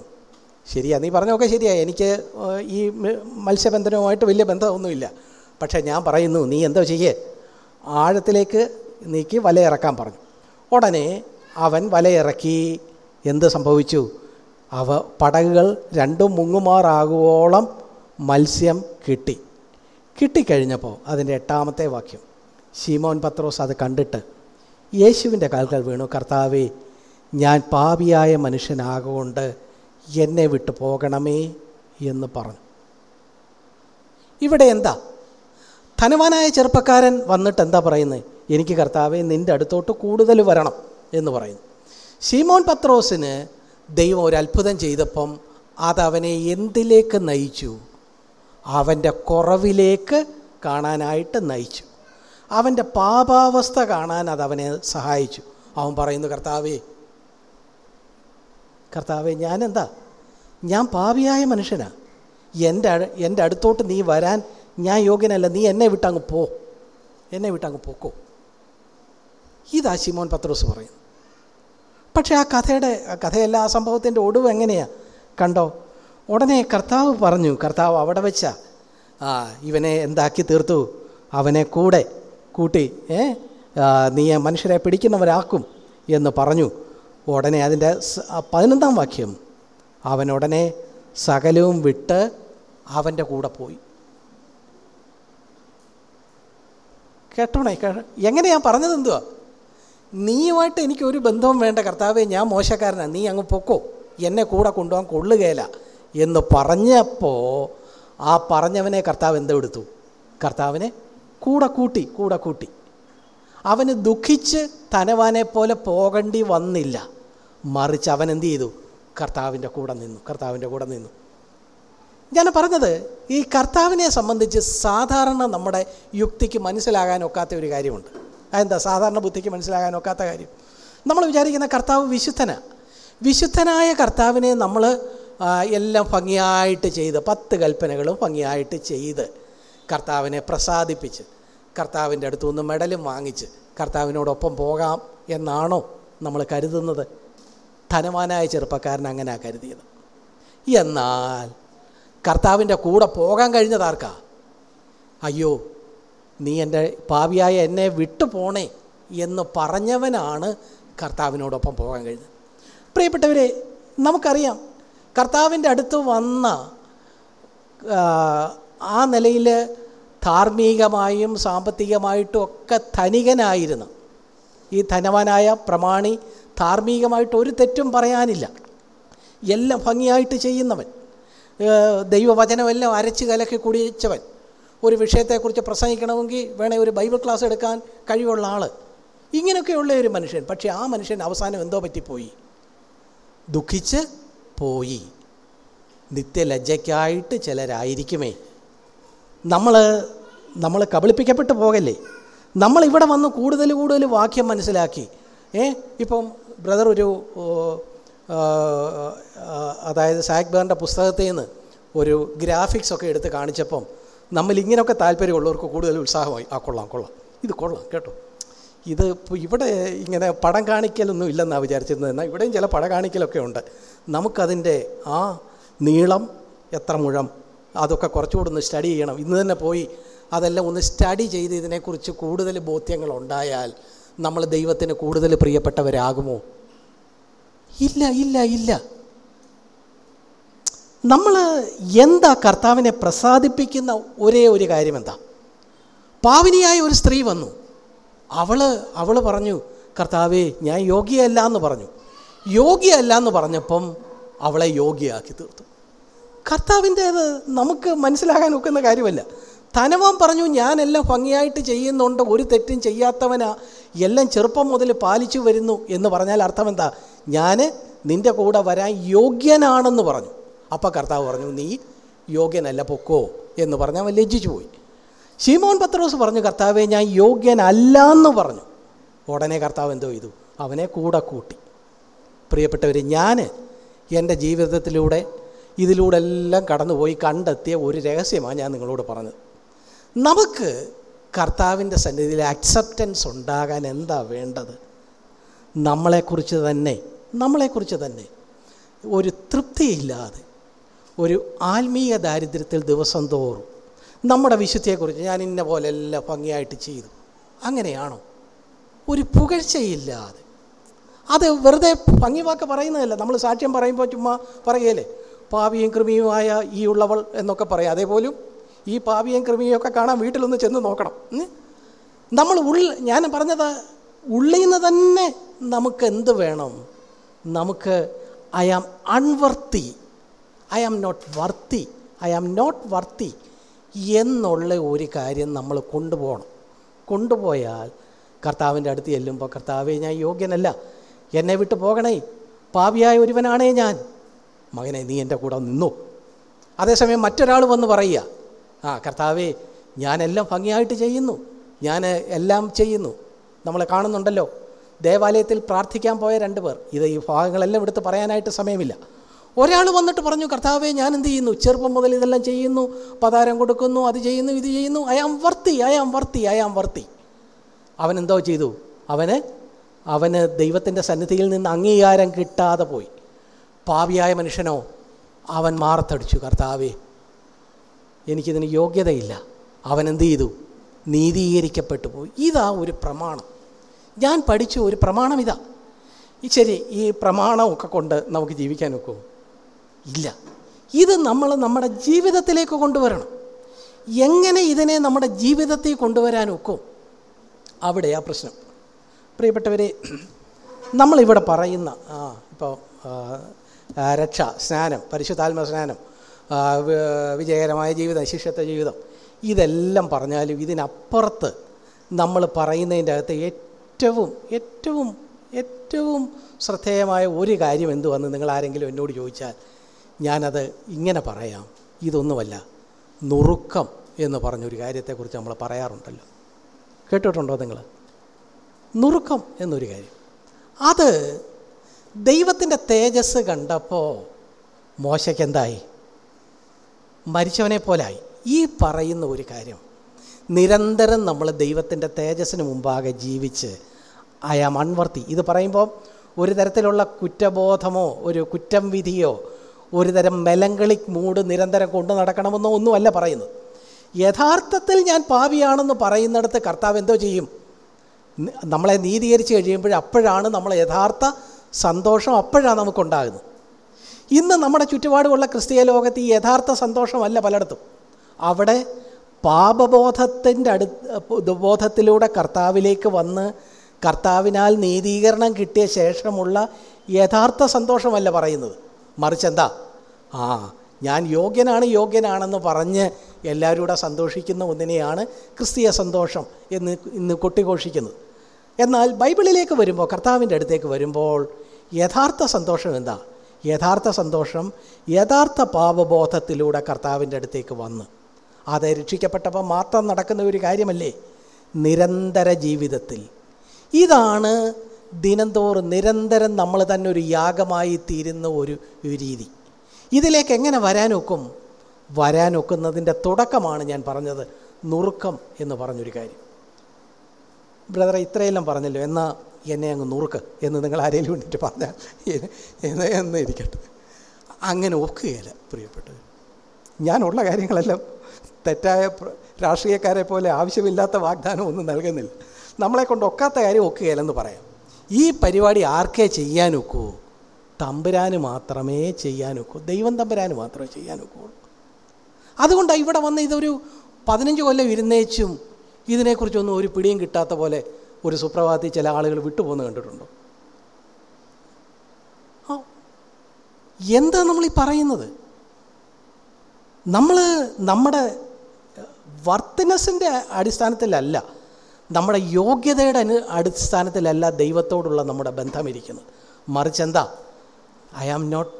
Speaker 1: ശരിയാ നീ പറഞ്ഞൊക്കെ ശരിയാ. എനിക്ക് ഈ മത്സ്യബന്ധനവുമായിട്ട് വലിയ ബന്ധമൊന്നുമില്ല. പക്ഷേ ഞാൻ പറയുന്നു നീ എന്തോ ചെയ്യേ? ആഴത്തിലേക്ക് നീക്കി വലയിറക്കാൻ പറഞ്ഞു. ഉടനെ അവൻ വലയിറക്കി എന്ത് സംഭവിച്ചു? അവ പടകുകൾ രണ്ടും മുങ്ങുമാറാകുവോളം മത്സ്യം കിട്ടി. കിട്ടിക്കഴിഞ്ഞപ്പോൾ അതിന്റെ എട്ടാമത്തെ വാക്യം. ശീമോൻ പത്രോസ് അത് കണ്ടിട്ട് യേശുവിന്റെ കാൽകൾ വീണു. കർത്താവേ ഞാൻ പാപിയായ മനുഷ്യനാകൊണ്ട് എന്നെ വിട്ടു പോകണമേ എന്ന് പറഞ്ഞു. ഇവിടെ എന്താ? ധനവാനായ ചെറുപ്പക്കാരൻ വന്നിട്ട് എന്താ പറയുന്നത് എനിക്ക് കർത്താവെ നിന്റെ അടുത്തോട്ട് കൂടുതൽ വരണം എന്ന് പറയുന്നു. ഷീമോൻ പത്രോസിന് ദൈവം ഒരു അത്ഭുതം ചെയ്തപ്പം അതവനെ എന്തിലേക്ക് നയിച്ചു? അവന്റെ കുറവിലേക്ക് കാണാനായിട്ട് നയിച്ചു. അവന്റെ പാപാവസ്ഥ കാണാൻ അതവനെ സഹായിച്ചു. അവൻ പറയുന്നു കർത്താവേ കർത്താവെ ഞാനെന്താ? ഞാൻ പാപിയായ മനുഷ്യനാണ് എന്റെ എന്റെ അടുത്തോട്ട് നീ വരാൻ ഞാൻ യോഗ്യനല്ല. നീ എന്നെ വിട്ടങ്ങ് പോ. എന്നെ വിട്ടങ്ങ് പോക്കോ. ഇതാ ശിമോൻ പത്രോസ് പറയുന്നു. പക്ഷേ ആ കഥയുടെ കഥയല്ല ആ സംഭവത്തിന്റെ ഒടുവ് എങ്ങനെയാണ് കണ്ടോ? ഉടനെ കർത്താവ് പറഞ്ഞു കർത്താവ് അവിടെ വെച്ച ആ ഇവനെ എന്താക്കി തീർത്തു? അവനെ കൂടെ കൂട്ടി ഏ? നീ മനുഷ്യരെ പിടിക്കുന്നവരാക്കും എന്ന് പറഞ്ഞു. ഉടനെ അതിന്റെ പതിനൊന്നാം വാക്യം അവൻ ഉടനെ സകലവും വിട്ട് അവന്റെ കൂടെ പോയി. കേട്ടോണേ? എങ്ങനെയാ പറഞ്ഞത് എന്തുവാ? നീയുമായിട്ട് എനിക്കൊരു ബന്ധവും വേണ്ട കർത്താവെ ഞാൻ മോശക്കാരനാണ് നീ അങ്ങ് പൊക്കോ. എന്നെ കൂടെ കൊണ്ടുപോകാൻ കൊള്ളുകയില്ല എന്ന് പറഞ്ഞപ്പോൾ ആ പറഞ്ഞവനെ കർത്താവ് എന്തെടുത്തു കർത്താവിനെ കൂടെ കൂട്ടി കൂടെ കൂട്ടി. അവന് ദുഃഖിച്ച് തനവാനെ പോലെ പോകേണ്ടി വന്നില്ല. മറിച്ച് അവൻ എന്ത് ചെയ്തു? കർത്താവിന്റെ കൂടെ നിന്നു കർത്താവിന്റെ കൂടെ നിന്നു. ഞാൻ പറഞ്ഞത് ഈ കർത്താവിനെ സംബന്ധിച്ച് സാധാരണ നമ്മുടെ യുക്തിക്ക് മനസ്സിലാകാൻ ഒക്കാത്ത ഒരു കാര്യമുണ്ട്. അതെന്താ സാധാരണ ബുദ്ധിക്ക് മനസ്സിലാകാൻ ഒക്കാത്ത കാര്യം. നമ്മൾ വിചാരിക്കുന്ന കർത്താവ് വിശുദ്ധനാണ് വിശുദ്ധനായ കർത്താവിനെ നമ്മൾ എല്ലാം ഭംഗിയായിട്ട് ചെയ്ത് പത്ത് കൽപ്പനകളും ഭംഗിയായിട്ട് ചെയ്ത് കർത്താവിനെ പ്രസാദിപ്പിച്ച് കർത്താവിന്റെ അടുത്തു നിന്ന് മെഡലും വാങ്ങിച്ച് കർത്താവിനോടൊപ്പം പോകാം എന്നാണോ നമ്മൾ കരുതുന്നത്? ധനവാനായ ചെറുപ്പക്കാരൻ അങ്ങനെയാണ് കരുതിയത്. എന്നാൽ കർത്താവിന്റെ കൂടെ പോകാൻ കഴിഞ്ഞതാർക്കാ അയ്യോ നീ എന്റെ പാവിയായ എന്നെ വിട്ടു പോണേ എന്ന് പറഞ്ഞവനാണ് കർത്താവിനോടൊപ്പം പോകാൻ കഴിഞ്ഞത് പ്രിയപ്പെട്ടവരെ നമുക്കറിയാം കർത്താവിന്റെ അടുത്ത് വന്ന ആ നിലയിൽ ധാർമ്മികമായും സാമ്പത്തികമായിട്ടും ഒക്കെ ധനികനായിരുന്നു ഈ ധനവാനായ പ്രമാണി ധാർമ്മികമായിട്ട് ഒരു തെറ്റും പറയാനില്ല. എല്ലാം ഭംഗിയായിട്ട് ചെയ്യുന്നവൻ. ദൈവവചനമെല്ലാം അരച്ച് കലക്കി കുടിച്ചവൻ. ഒരു വിഷയത്തെക്കുറിച്ച് പ്രസംഗിക്കണമെങ്കിൽ വേണേൽ ഒരു ബൈബിൾ ക്ലാസ് എടുക്കാൻ കഴിവുള്ള ആൾ ഇങ്ങനെയൊക്കെയുള്ള ഒരു മനുഷ്യൻ. പക്ഷേ ആ മനുഷ്യൻ അവസാനം എന്തോ പറ്റിപ്പോയി? ദുഃഖിച്ച് പോയി. നിത്യലജ്ജയ്ക്കായിട്ട് ചിലരായിരിക്കുമേ. നമ്മൾ നമ്മൾ കബളിപ്പിക്കപ്പെട്ടു പോകല്ലേ? നമ്മളിവിടെ വന്ന് കൂടുതൽ കൂടുതൽ വാക്യം മനസ്സിലാക്കി. ഏ? ഇപ്പം ബ്രദർ ഒരു അതായത് സാക്ബേറിന്റെ പുസ്തകത്തിൽ നിന്ന് ഒരു ഗ്രാഫിക്സ് ഒക്കെ എടുത്ത് കാണിച്ചപ്പം നമ്മൾ ഇങ്ങനെയൊക്കെ താല്പര്യമുള്ളവർക്ക് കൂടുതൽ ഉത്സാഹമായി. ആ കൊള്ളാം കൊള്ളാം. ഇത് കൊള്ളാം കേട്ടോ. ഇത് ഇപ്പോൾ ഇവിടെ ഇങ്ങനെ പടം കാണിക്കലൊന്നും ഇല്ലെന്നാണ് വിചാരിച്ചിരുന്നത്. എന്നാൽ ഇവിടെയും ചില പടം കാണിക്കലൊക്കെ ഉണ്ട്. നമുക്കതിന്റെ ആ നീളം എത്ര മുഴം അതൊക്കെ കുറച്ചുകൂടെ ഒന്ന് സ്റ്റഡി ചെയ്യണം. ഇന്ന് തന്നെ പോയി അതെല്ലാം ഒന്ന് സ്റ്റഡി ചെയ്ത് ഇതിനെക്കുറിച്ച് കൂടുതൽ ബോധ്യങ്ങൾ ഉണ്ടായാൽ നമ്മൾ ദൈവത്തിന് കൂടുതൽ പ്രിയപ്പെട്ടവരാകുമോ? ഇല്ല ഇല്ല ഇല്ല. നമ്മൾ എന്താ കർത്താവിനെ പ്രസാദിപ്പിക്കുന്ന ഒരേ ഒരു കാര്യം എന്താ പാവിനിയായ ഒരു സ്ത്രീ വന്നു. അവൾ അവൾ പറഞ്ഞു കർത്താവേ ഞാൻ യോഗ്യയല്ല എന്ന് പറഞ്ഞു. യോഗ്യയല്ല എന്ന് പറഞ്ഞപ്പം അവളെ യോഗ്യയാക്കി തീർത്തു. കർത്താവിന്റേത് നമുക്ക് മനസ്സിലാകാൻ ഒക്കുന്ന കാര്യമല്ല. തനവൻ പറഞ്ഞു ഞാനെല്ലാം ഭംഗിയായിട്ട് ചെയ്യുന്നുണ്ട്. ഒരു തെറ്റും ചെയ്യാത്തവനാ. എല്ലാം ചെറുപ്പം മുതൽ പാലിച്ചു വരുന്നു. എന്ന് പറഞ്ഞാൽ അർത്ഥം എന്താ ഞാൻ നിന്റെ കൂടെ വരാൻ യോഗ്യനാണെന്ന് പറഞ്ഞു. അപ്പം കർത്താവ് പറഞ്ഞു നീ യോഗ്യനല്ല പൊക്കോ എന്ന് പറഞ്ഞ് അവൻ ലജ്ജിച്ചു പോയി. ശീമോൻ പത്രോസ് പറഞ്ഞു കർത്താവെ ഞാൻ യോഗ്യനല്ല എന്ന് പറഞ്ഞു. ഉടനെ കർത്താവ് എന്തോ ചെയ്തു? അവനെ കൂടെ കൂട്ടി. പ്രിയപ്പെട്ടവർ ഞാൻ എന്റെ ജീവിതത്തിലൂടെ ഇതിലൂടെ എല്ലാം കടന്നുപോയി കണ്ടെത്തിയ ഒരു രഹസ്യമാണ് ഞാൻ നിങ്ങളോട് പറഞ്ഞത്. നമുക്ക് കർത്താവിന്റെ സന്നിധിയിൽ അക്സെപ്റ്റൻസ് ഉണ്ടാകാൻ എന്താ വേണ്ടത്? നമ്മളെക്കുറിച്ച് തന്നെ നമ്മളെക്കുറിച്ച് തന്നെ ഒരു തൃപ്തിയില്ലാതെ ഒരു ആത്മീയ ദാരിദ്ര്യത്തിൽ ദിവസം തോറും. നമ്മുടെ വിശുദ്ധിയെക്കുറിച്ച് ഞാൻ ഇന്ന പോലെ എല്ലാം ഭംഗിയായിട്ട് ചെയ്തു. അങ്ങനെയാണോ? ഒരു പുകഴ്ചയില്ലാതെ. അത് വെറുതെ ഭംഗി വാക്ക് പറയുന്നതല്ല. നമ്മൾ സാക്ഷ്യം പറയുമ്പോൾ ചുമ്മാ പറയുകയല്ലേ പാവിയും കൃമിയുമായ ഈ ഉള്ളവൾ എന്നൊക്കെ പറയാം. അതേപോലും ഈ പാവിയും കൃമിയും ഒക്കെ കാണാൻ വീട്ടിലൊന്ന് ചെന്ന് നോക്കണം. നമ്മൾ ഉള്ള ഞാൻ പറഞ്ഞത് ഉള്ളിൽ നിന്ന് തന്നെ നമുക്ക് എന്ത് വേണം? നമുക്ക് I am unworthy I am not worthy I am not worthy എന്നുള്ള ഒരു കാര്യം നമ്മൾ കൊണ്ടുപോകണം. കൊണ്ടുപോയാൽ കർത്താവിന്റെ അടുത്ത് ചെല്ലുമ്പോൾ കർത്താവെ ഞാൻ യോഗ്യനല്ല. എന്നെ വിട്ടു പോകണേ. പാപിയായ ഒരുവനാണേ ഞാൻ. മകനെ നീ എന്റെ കൂടെ നിന്നു. അതേസമയം മറ്റൊരാൾ വന്ന് പറയുക ആ കർത്താവേ ഞാനെല്ലാം ഭംഗിയായിട്ട് ചെയ്യുന്നു. ഞാൻ എല്ലാം ചെയ്യുന്നു. നമ്മളെ കാണുന്നുണ്ടല്ലോ. ദേവാലയത്തിൽ പ്രാർത്ഥിക്കാൻ പോയ രണ്ട് പേർ. ഇത് ഈ ഭാഗങ്ങളെല്ലാം എടുത്ത് പറയാനായിട്ട് സമയമില്ല. ഒരാൾ വന്നിട്ട് പറഞ്ഞു കർത്താവേ ഞാൻ എന്ത് ചെയ്യുന്നു? ചെറുപ്പം മുതൽ ഇതെല്ലാം ചെയ്യുന്നു പതാരം കൊടുക്കുന്നു അത് ചെയ്യുന്നു ഇത് ചെയ്യുന്നു. I am worthy I am worthy I am worthy അവൻ എന്തോ ചെയ്തു? അവന് അവന് ദൈവത്തിന്റെ സന്നിധിയിൽ നിന്ന് അംഗീകാരം കിട്ടാതെ പോയി. പാവിയായ മനുഷ്യനോ അവൻ മാറത്തടിച്ചു കർത്താവേ എനിക്കിതിന് യോഗ്യതയില്ല. അവൻ എന്ത് ചെയ്തു? നീതീകരിക്കപ്പെട്ടു പോയി. ഇതാ ഒരു പ്രമാണം. ഞാൻ പഠിച്ചു ഒരു പ്രമാണം ഇതാ. ശരി ഈ പ്രമാണമൊക്കെ കൊണ്ട് നമുക്ക് ജീവിക്കാൻ ഒക്കുമോ ഇല്ല. ഇത് നമ്മൾ നമ്മുടെ ജീവിതത്തിലേക്ക് കൊണ്ടുവരണം. എങ്ങനെ ഇതിനെ നമ്മുടെ ജീവിതത്തിൽ കൊണ്ടുവരാനൊക്കും അവിടെ അവിടെയാ പ്രശ്നം. പ്രിയപ്പെട്ടവരെ നമ്മളിവിടെ പറയുന്ന ഇപ്പോൾ രക്ഷ സ്നാനം പരിശുദ്ധാത്മ സ്നാനം വിജയകരമായ ജീവിതം ശിഷ്യത്വ ജീവിതം ഇതെല്ലാം പറഞ്ഞാലും ഇതിനപ്പുറത്ത് നമ്മൾ പറയുന്നതിന്റെ അകത്ത് ഏറ്റവും ഏറ്റവും ഏറ്റവും ശ്രദ്ധേയമായ ഒരു കാര്യം എന്തുവന്ന് നിങ്ങൾ ആരെങ്കിലും എന്നോട് ചോദിച്ചാൽ ഞാനത് ഇങ്ങനെ പറയാം. ഇതൊന്നുമല്ല നുറുക്കം എന്ന് പറഞ്ഞൊരു കാര്യത്തെക്കുറിച്ച് നമ്മൾ പറയാറുണ്ടല്ലോ. കേട്ടിട്ടുണ്ടോ നിങ്ങൾ? നുറുക്കം എന്നൊരു കാര്യം. അത് ദൈവത്തിന്റെ തേജസ് കണ്ടപ്പോൾ മോശയ്ക്ക് എന്തായി? മരിച്ചവനെ പോലായി ഈ പറയുന്ന ഒരു കാര്യം നിരന്തരം നമ്മൾ ദൈവത്തിന്റെ തേജസ്സിന് മുമ്പാകെ ജീവിച്ച് അയാം അൺവർത്തി ഇത് പറയുമ്പോൾ ഒരു തരത്തിലുള്ള കുറ്റബോധമോ ഒരു കുറ്റം വിധിയോ ഒരു തരം മെലങ്കളിക് മൂഡ് നിരന്തരം കൊണ്ടു നടക്കണമെന്നോ ഒന്നുമല്ല പറയുന്നത്. യഥാർത്ഥത്തിൽ ഞാൻ പാവിയാണെന്ന് പറയുന്നിടത്ത് കർത്താവ് എന്തോ ചെയ്യും? നമ്മളെ നീതീകരിച്ച് കഴിയുമ്പോൾ അപ്പോഴാണ് നമ്മൾ യഥാർത്ഥ സന്തോഷം അപ്പോഴാണ് നമുക്കുണ്ടാകുന്നത്. ഇന്ന് നമ്മുടെ ചുറ്റുപാടുമുള്ള ക്രിസ്തീയ ലോകത്ത് ഈ യഥാർത്ഥ സന്തോഷമല്ല പലയിടത്തും. അവിടെ പാപബോധത്തിന്റെ അടുത്ത് ബോധത്തിലൂടെ കർത്താവിലേക്ക് വന്ന് കർത്താവിനാൽ നീതീകരണം കിട്ടിയ ശേഷമുള്ള യഥാർത്ഥ സന്തോഷമല്ല പറയുന്നത്. മറിച്ച് എന്താ? ആ ഞാൻ യോഗ്യനാണ് യോഗ്യനാണെന്ന് പറഞ്ഞ് എല്ലാവരും കൂടെ സന്തോഷിക്കുന്ന ഒന്നിനെയാണ് ക്രിസ്തീയ സന്തോഷം എന്ന് ഇന്ന് കൊട്ടിഘോഷിക്കുന്നത്. എന്നാൽ ബൈബിളിലേക്ക് വരുമ്പോൾ കർത്താവിന്റെ അടുത്തേക്ക് വരുമ്പോൾ യഥാർത്ഥ സന്തോഷം എന്താ? യഥാർത്ഥ സന്തോഷം യഥാർത്ഥ പാപബോധത്തിലൂടെ കർത്താവിന്റെ അടുത്തേക്ക് വന്ന്. അത് രക്ഷിക്കപ്പെട്ടപ്പോൾ മാത്രം നടക്കുന്ന ഒരു കാര്യമല്ലേ? നിരന്തര ജീവിതത്തിൽ. ഇതാണ് ദിനംതോറും നിരന്തരം നമ്മൾ തന്നെ ഒരു യാഗമായി തീരുന്ന ഒരു രീതി. ഇതിലേക്ക് എങ്ങനെ വരാനൊക്കും? വരാനൊക്കുന്നതിന്റെ തുടക്കമാണ് ഞാൻ പറഞ്ഞത്. നുറുക്കം എന്ന് പറഞ്ഞൊരു കാര്യം. ബ്രദറെ ഇത്രയെല്ലാം പറഞ്ഞല്ലോ. എന്നാൽ എന്നെ അങ്ങ് നുറുക്ക് എന്ന് നിങ്ങൾ ആരെങ്കിലും വേണ്ടിയിട്ട് പറഞ്ഞാൽ എന്ന് ഇരിക്കട്ടെ. അങ്ങനെ ഒക്കുകയില്ല പ്രിയപ്പെട്ടത് ഞാനുള്ള കാര്യങ്ങളെല്ലാം തെറ്റായ രാഷ്ട്രീയക്കാരെ പോലെ ആവശ്യമില്ലാത്ത വാഗ്ദാനം ഒന്നും നൽകുന്നില്ല. നമ്മളെ കൊണ്ട് ഒക്കാത്ത കാര്യം ഒക്കുകയില്ലെന്ന് പറയാം. ഈ പരിപാടി ആർക്കേ ചെയ്യാനൊക്കൂ? തമ്പുരാന് മാത്രമേ ചെയ്യാനൊക്കൂ. ദൈവം തമ്പുരാന് മാത്രമേ ചെയ്യാനൊക്കൂ. അതുകൊണ്ടാണ് ഇവിടെ വന്ന് ഇതൊരു പതിനഞ്ച് കൊല്ലം ഇരുന്നേച്ചും ഇതിനെക്കുറിച്ചൊന്നും ഒരു പിടിയും കിട്ടാത്ത പോലെ ഒരു സുപ്രഭാതത്തിൽ ചില ആളുകൾ വിട്ടുപോകുന്ന കണ്ടിട്ടുണ്ടോ? എന്താ നമ്മൾ ഈ പറയുന്നത്? നമ്മൾ നമ്മുടെ വർത്തിനസിന്റെ അടിസ്ഥാനത്തിലല്ല. നമ്മുടെ യോഗ്യതയുടെ അനു അടിസ്ഥാനത്തിലല്ല ദൈവത്തോടുള്ള നമ്മുടെ ബന്ധം ഇരിക്കുന്നത് മറിച്ച് എന്താ? ഐ ആം നോട്ട്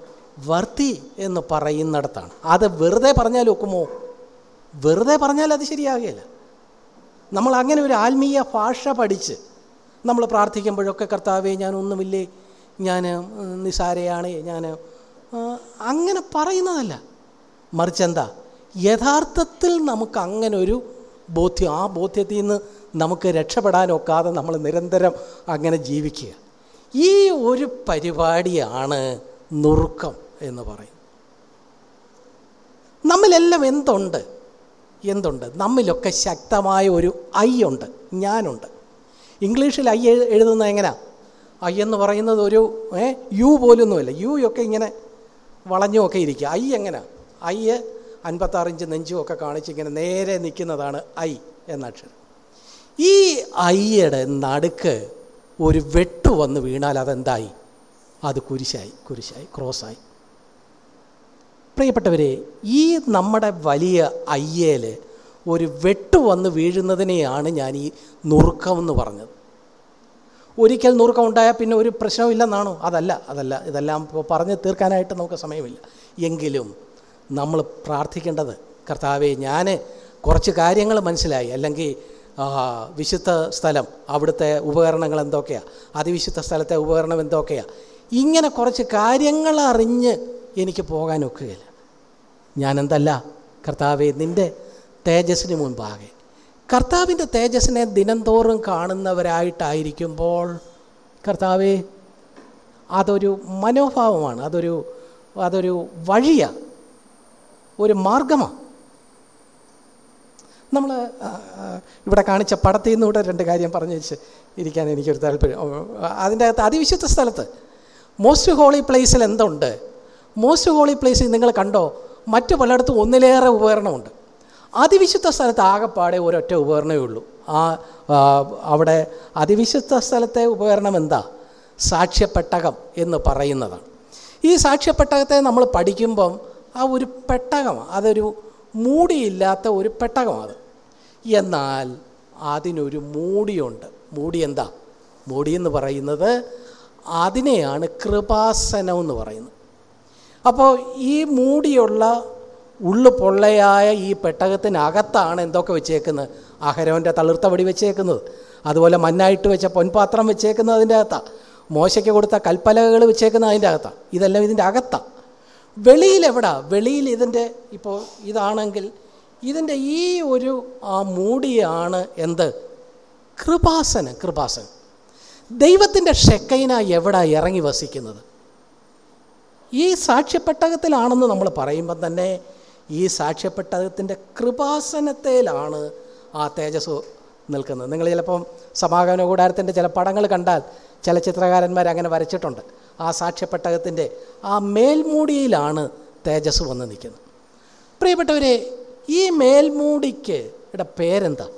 Speaker 1: വർത്തി എന്ന് പറയുന്നിടത്താണ്. അത് വെറുതെ പറഞ്ഞാൽ ഒക്കുമോ? വെറുതെ പറഞ്ഞാൽ അത് ശരിയാകുകയില്ല നമ്മൾ അങ്ങനെ ഒരു ആത്മീയ ഭാഷ പഠിച്ച് നമ്മൾ പ്രാർത്ഥിക്കുമ്പോഴൊക്കെ കർത്താവേ ഞാനൊന്നുമില്ലേ ഞാൻ നിസാരയാണ് ഞാൻ അങ്ങനെ പറയുന്നതല്ല. മറിച്ച് എന്താ? യഥാർത്ഥത്തിൽ നമുക്ക് അങ്ങനൊരു ബോധ്യം ആ ബോധ്യത്തിൽ നിന്ന് നമുക്ക് രക്ഷപ്പെടാനൊക്കാതെ നമ്മൾ നിരന്തരം അങ്ങനെ ജീവിക്കുക. ഈ ഒരു പരിപാടിയാണ് നുറുക്കം എന്ന് പറയും നമ്മിലെല്ലാം എന്തുണ്ട്? എന്തുണ്ട്? നമ്മിലൊക്കെ ശക്തമായ ഒരു ഐ ഉണ്ട് ഞാനുണ്ട്. ഇംഗ്ലീഷിൽ ഐ എഴു- എഴുതുന്നത് എങ്ങനെയാ ഐ എന്ന് പറയുന്നത് ഒരു യു പോലൊന്നുമല്ല. യു ഒക്കെ ഇങ്ങനെ വളഞ്ഞുമൊക്കെ ഇരിക്കുക. ഐ എങ്ങനെ? ഐ അൻപത്താറ് ഇഞ്ച് നെഞ്ചും ഒക്കെ കാണിച്ച് ഇങ്ങനെ നേരെ നിൽക്കുന്നതാണ് ഐ എന്ന അക്ഷരം. ഈ ഐയുടെ നടുക്ക് ഒരു വെട്ടു വന്ന് വീണാൽ അതെന്തായി? അത് കുരിശായി കുരിശായി ക്രോസായി. പ്രിയപ്പെട്ടവരെ ഈ നമ്മുടെ വലിയ അയ്യേൽ ഒരു വെട്ടു വന്ന് വീഴുന്നതിനെയാണ് ഞാൻ ഈ നുറുക്കം എന്ന് പറഞ്ഞത്. ഒരിക്കൽ നുറുക്കം ഉണ്ടായാൽ പിന്നെ ഒരു പ്രശ്നവും ഇല്ലെന്നാണോ? അതല്ല അതല്ല ഇതെല്ലാം പറഞ്ഞ് തീർക്കാനായിട്ട് നമുക്ക് സമയമില്ല. എങ്കിലും നമ്മൾ പ്രാർത്ഥിക്കേണ്ടത്. കർത്താവെ ഞാൻ കുറച്ച് കാര്യങ്ങൾ മനസ്സിലായി. അല്ലെങ്കിൽ വിശുദ്ധ സ്ഥലം അവിടുത്തെ ഉപകരണങ്ങൾ എന്തൊക്കെയാണ് അതിവിശുദ്ധ സ്ഥലത്തെ ഉപകരണം എന്തൊക്കെയാണ് ഇങ്ങനെ കുറച്ച് കാര്യങ്ങൾ അറിഞ്ഞ് എനിക്ക് പോകാൻ ഒക്കുകയില്ല. ഞാനെന്തല്ല? കർത്താവെ നിന്റെ തേജസ്സിന് മുൻപാകെ. കർത്താവിന്റെ തേജസ്സിനെ ദിനംതോറും കാണുന്നവരായിട്ടായിരിക്കുമ്പോൾ കർത്താവെ അതൊരു മനോഭാവമാണ്. അതൊരു അതൊരു വഴിയാണ് ഒരു മാർഗമാണ് നമ്മൾ ഇവിടെ കാണിച്ച പടത്തിൽ നിന്ന് കൂടെ രണ്ട് കാര്യം പറഞ്ഞു വെച്ച് ഇരിക്കാൻ എനിക്കൊരു താല്പര്യം. അതിന്റെ അകത്ത് അതിവിശുദ്ധ സ്ഥലത്ത് മോസ്റ്റ് ഹോളി പ്ലേസിൽ എന്തുണ്ട്? മോസ്റ്റ് ഹോളി പ്ലേസിൽ നിങ്ങൾ കണ്ടോ? മറ്റു പലയിടത്തും ഒന്നിലേറെ ഉപകരണമുണ്ട്. അതിവിശുദ്ധ സ്ഥലത്ത് ആകെപ്പാടെ ഒരൊറ്റ ഉപകരണമേ ഉള്ളൂ. ആ, അവിടെ അതിവിശുദ്ധ സ്ഥലത്തെ ഉപകരണം എന്താ? സാക്ഷ്യപ്പെട്ടകം എന്ന് പറയുന്നതാണ്. ഈ സാക്ഷ്യപ്പെട്ടകത്തെ നമ്മൾ പഠിക്കുമ്പം ആ ഒരു പെട്ടകമാണ് അതൊരു മൂടിയില്ലാത്ത ഒരു പെട്ടകമാണ് എന്നാൽ അതിനൊരു മൂടിയുണ്ട്. മൂടി എന്താ? മൂടി എന്ന് പറയുന്നത് അതിനെയാണ് കൃപാസനം എന്ന് പറയുന്നത്. അപ്പോൾ ഈ മൂടിയുള്ള ഉള്ളു പൊള്ളയായ ഈ പെട്ടകത്തിനകത്താണ് എന്തൊക്കെ വെച്ചേക്കുന്നത്? അഹരോന്റെ തളിർത്ത വടി വെച്ചേക്കുന്നത്. അതുപോലെ മണ്ണായിട്ട് വെച്ച പൊൻപാത്രം വെച്ചേക്കുന്നത് അതിന്റെ അകത്താണ് മോശയ്ക്ക് കൊടുത്ത കൽപ്പലകൾ വെച്ചേക്കുന്നത് അതിന്റെ അകത്താണ് ഇതെല്ലാം ഇതിന്റെ അകത്താണ് വെളിയിൽ എവിടാ വെളിയിൽ ഇതിന്റെ ഇപ്പോൾ ഇതാണെങ്കിൽ ഇതിന്റെ ഈ ഒരു ആ മൂടിയാണ് എന്ത്? കൃപാസനം കൃപാസനം. ദൈവത്തിന്റെ ഷെക്കൈന എവിടാ ഇറങ്ങി വസിക്കുന്നത്? ഈ സാക്ഷ്യപ്പെട്ടകത്തിലാണെന്ന് നമ്മൾ പറയുമ്പം തന്നെ ഈ സാക്ഷ്യപ്പെട്ടകത്തിന്റെ കൃപാസനത്തിലാണ് ആ തേജസ് നിൽക്കുന്നത്. നിങ്ങൾ ചിലപ്പം സമാഗമന കൂടാരത്തിന്റെ ചില പടങ്ങൾ കണ്ടാൽ ചില ചിത്രകാരന്മാർ അങ്ങനെ വരച്ചിട്ടുണ്ട്. ആ സാക്ഷ്യപ്പെട്ടകത്തിന്റെ ആ മേൽമൂടിയിലാണ് തേജസ് വന്ന് നിൽക്കുന്നത്. പ്രിയപ്പെട്ടവരെ ഈ മേൽമൂടിക്ക് ഇവിടെ പേരെന്താ?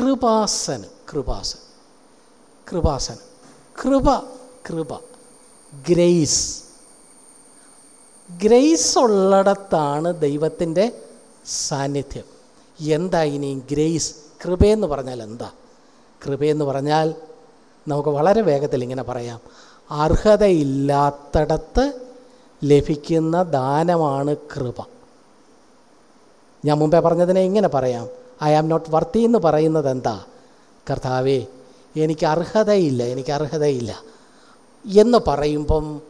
Speaker 1: കൃപാസൻ കൃപാസൻ കൃപാസൻ കൃപ കൃപ ഗ്രേസ്. ഗ്രേസ് ഉള്ളിടത്താണ് ദൈവത്തിന്റെ സാന്നിധ്യം. എന്താ ഇനി ഗ്രേസ്? കൃപയെന്ന് പറഞ്ഞാൽ എന്താ? കൃപയെന്ന് പറഞ്ഞാൽ നമുക്ക് വളരെ വേഗത്തിൽ ഇങ്ങനെ പറയാം. അർഹതയില്ലാത്തടത്ത് ലഭിക്കുന്ന ദാനമാണ് കൃപ. ഞാൻ മുമ്പേ പറഞ്ഞതിനെ ഇങ്ങനെ പറയാം. ഐ ആം നോട്ട് വർത്തി എന്ന് പറയുന്നത് എന്താ? കർത്താവേ എനിക്ക് അർഹതയില്ല എനിക്ക് അർഹതയില്ല എന്ന് പറയുമ്പം